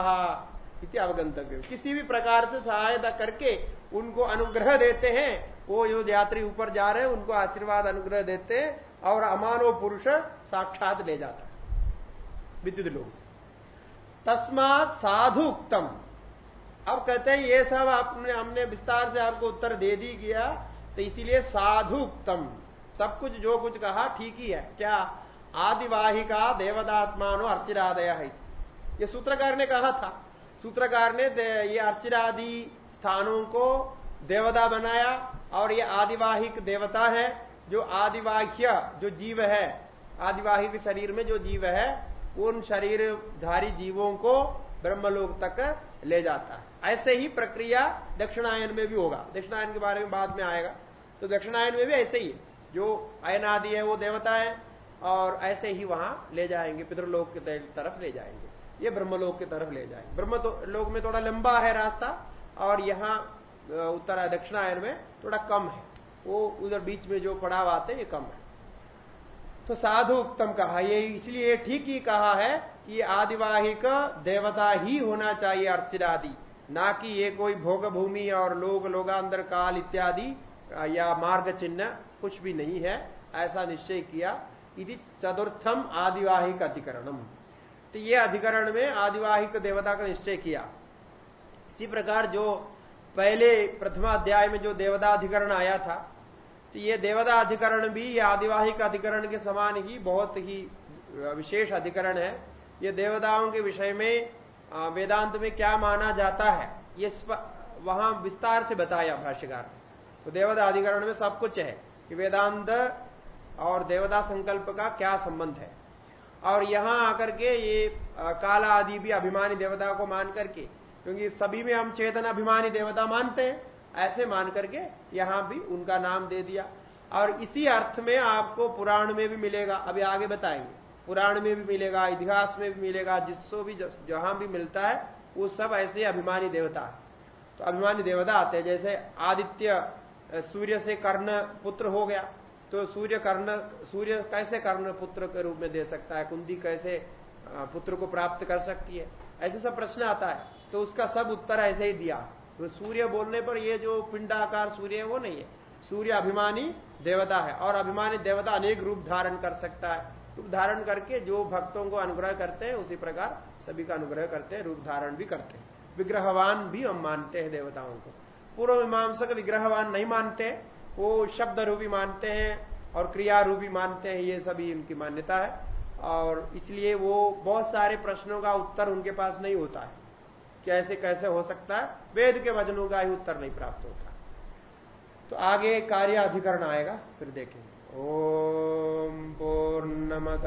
इति अवगंतव्य किसी भी प्रकार से सहायता करके उनको अनुग्रह देते हैं, वो जो यात्री ऊपर जा रहे हैं, उनको आशीर्वाद अनुग्रह देते हैं और अमानव पुरुष साक्षात ले जाता है। विद्युत लोग से। तस्मात साधु उत्तम अब कहते हैं, ये सब आपने, हमने विस्तार से आपको उत्तर दे दी गया तो इसीलिए साधु उत्तम सब कुछ, जो कुछ कहा, ठीक ही है। क्या? आदिवाहिका देवदात्मानो अर्चिरादय है ये सूत्रकार ने कहा था। सूत्रकार ने ये अर्चिरादि स्थानों को देवता बनाया, और ये आदिवाहिक देवता है। जो आदिवाह्य जो जीव है आदिवाहिक शरीर में जो जीव है उन शरीरधारी जीवों को ब्रह्मलोक तक ले जाता है। ऐसे ही प्रक्रिया दक्षिणायन में भी होगा। दक्षिणायन के बारे में बाद में आएगा। तो दक्षिणायन में भी ऐसे ही जो अयन आदि है वो देवता है और ऐसे ही वहाँ ले जाएँगे पितृलोक की तरफ़ ले जाएँगे। ये ब्रह्मलोक की तरफ़ ले जाएँगे। ब्रह्म तो, लोक में थोड़ा लंबा है रास्ता और यहाँ उत्तर दक्षिणायन में थोड़ा कम है। वो उधर बीच में जो पड़ाव आते ये कम है। तो साधु उत्तम कहा, ये इसलिए ठीक ही कहा है कि आदिवाहिक देवता ही होना चाहिए अर्चिरादि। ना कि ये कोई भोग भूमि और लोग, लोगांतर काल इत्यादि, या मार्ग चिन्ह, कुछ भी नहीं है। ऐसा निश्चय किया। यदि चतुर्थम आदिवाहिक अधिकरणम। तो ये अधिकरण में आदिवाहिक देवता का निश्चय किया। इसी प्रकार जो पहले प्रथमा अध्याय में जो देवता अधिकरण आया था तो ये देवता अधिकरण भी, ये आदिवाहिक अधिकरण के समान ही बहुत ही विशेष अधिकरण है। ये देवताओं के विषय में वेदांत में क्या माना जाता है, ये वहाँ विस्तार से बताया भाष्यकार तो देवता अधिकरण में सब कुछ है कि वेदांत और देवता संकल्प का क्या संबंध है। और यहाँ आकर के ये काला आदि भी अभिमानी देवता को मान करके, क्योंकि सभी में हम चेतन अभिमानी देवता मानते हैं। ऐसे मान करके यहाँ भी उनका नाम दे दिया। और इसी अर्थ में आपको पुराण में भी मिलेगा। अभी आगे बताएँगे। पुराण में भी मिलेगा, इतिहास में भी मिलेगा, जिसको भी जहाँ भी मिलता है, वो सब ऐसे अभिमानी देवता है। तो अभिमानी देवता आते हैं। जैसे आदित्य सूर्य से कर्ण पुत्र हो गया तो सूर्य कर्ण, सूर्य कैसे कर्ण पुत्र के रूप में दे सकता है? कुंदी कैसे पुत्र को प्राप्त कर सकती है? ऐसे सब प्रश्न आता है। तो उसका सब उत्तर ऐसे ही दिया। तो सूर्य बोलने पर ये जो पिंडाकार सूर्य है, वो नहीं है। सूर्य अभिमानी देवता है और अभिमानी देवता अनेक रूप धारण कर सकता है। रूप धारण करके जो भक्तों को अनुग्रह करते हैं, उसी प्रकार सभी का अनुग्रह करते हैं, रूप धारण भी करते हैं। विग्रहवान भी हम मानते हैं देवताओं को। पूर्व मीमांसक विग्रहवान नहीं मानते, वो शब्द रूपी मानते हैं और क्रिया रूपी मानते हैं, ये सभी उनकी मान्यता है। और इसलिए वो बहुत सारे प्रश्नों का उत्तर उनके पास नहीं होता है। कैसे कैसे हो सकता है? वेद के वचनों का ही उत्तर नहीं प्राप्त होता। तो आगे कार्य अधिकरण आएगा, फिर देखेंगे। ओम पूर्णमत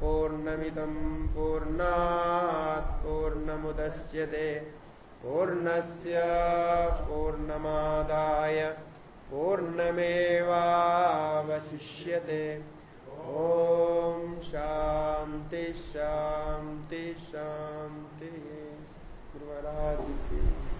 पूर्णमिदम पूर्णा पूर्णमुदश्यते पूर्णस्य पूर्णमादाय पूर्णमेवावशिष्यते। शांति शांति शान्ति। शान्ति गुरुवराज की।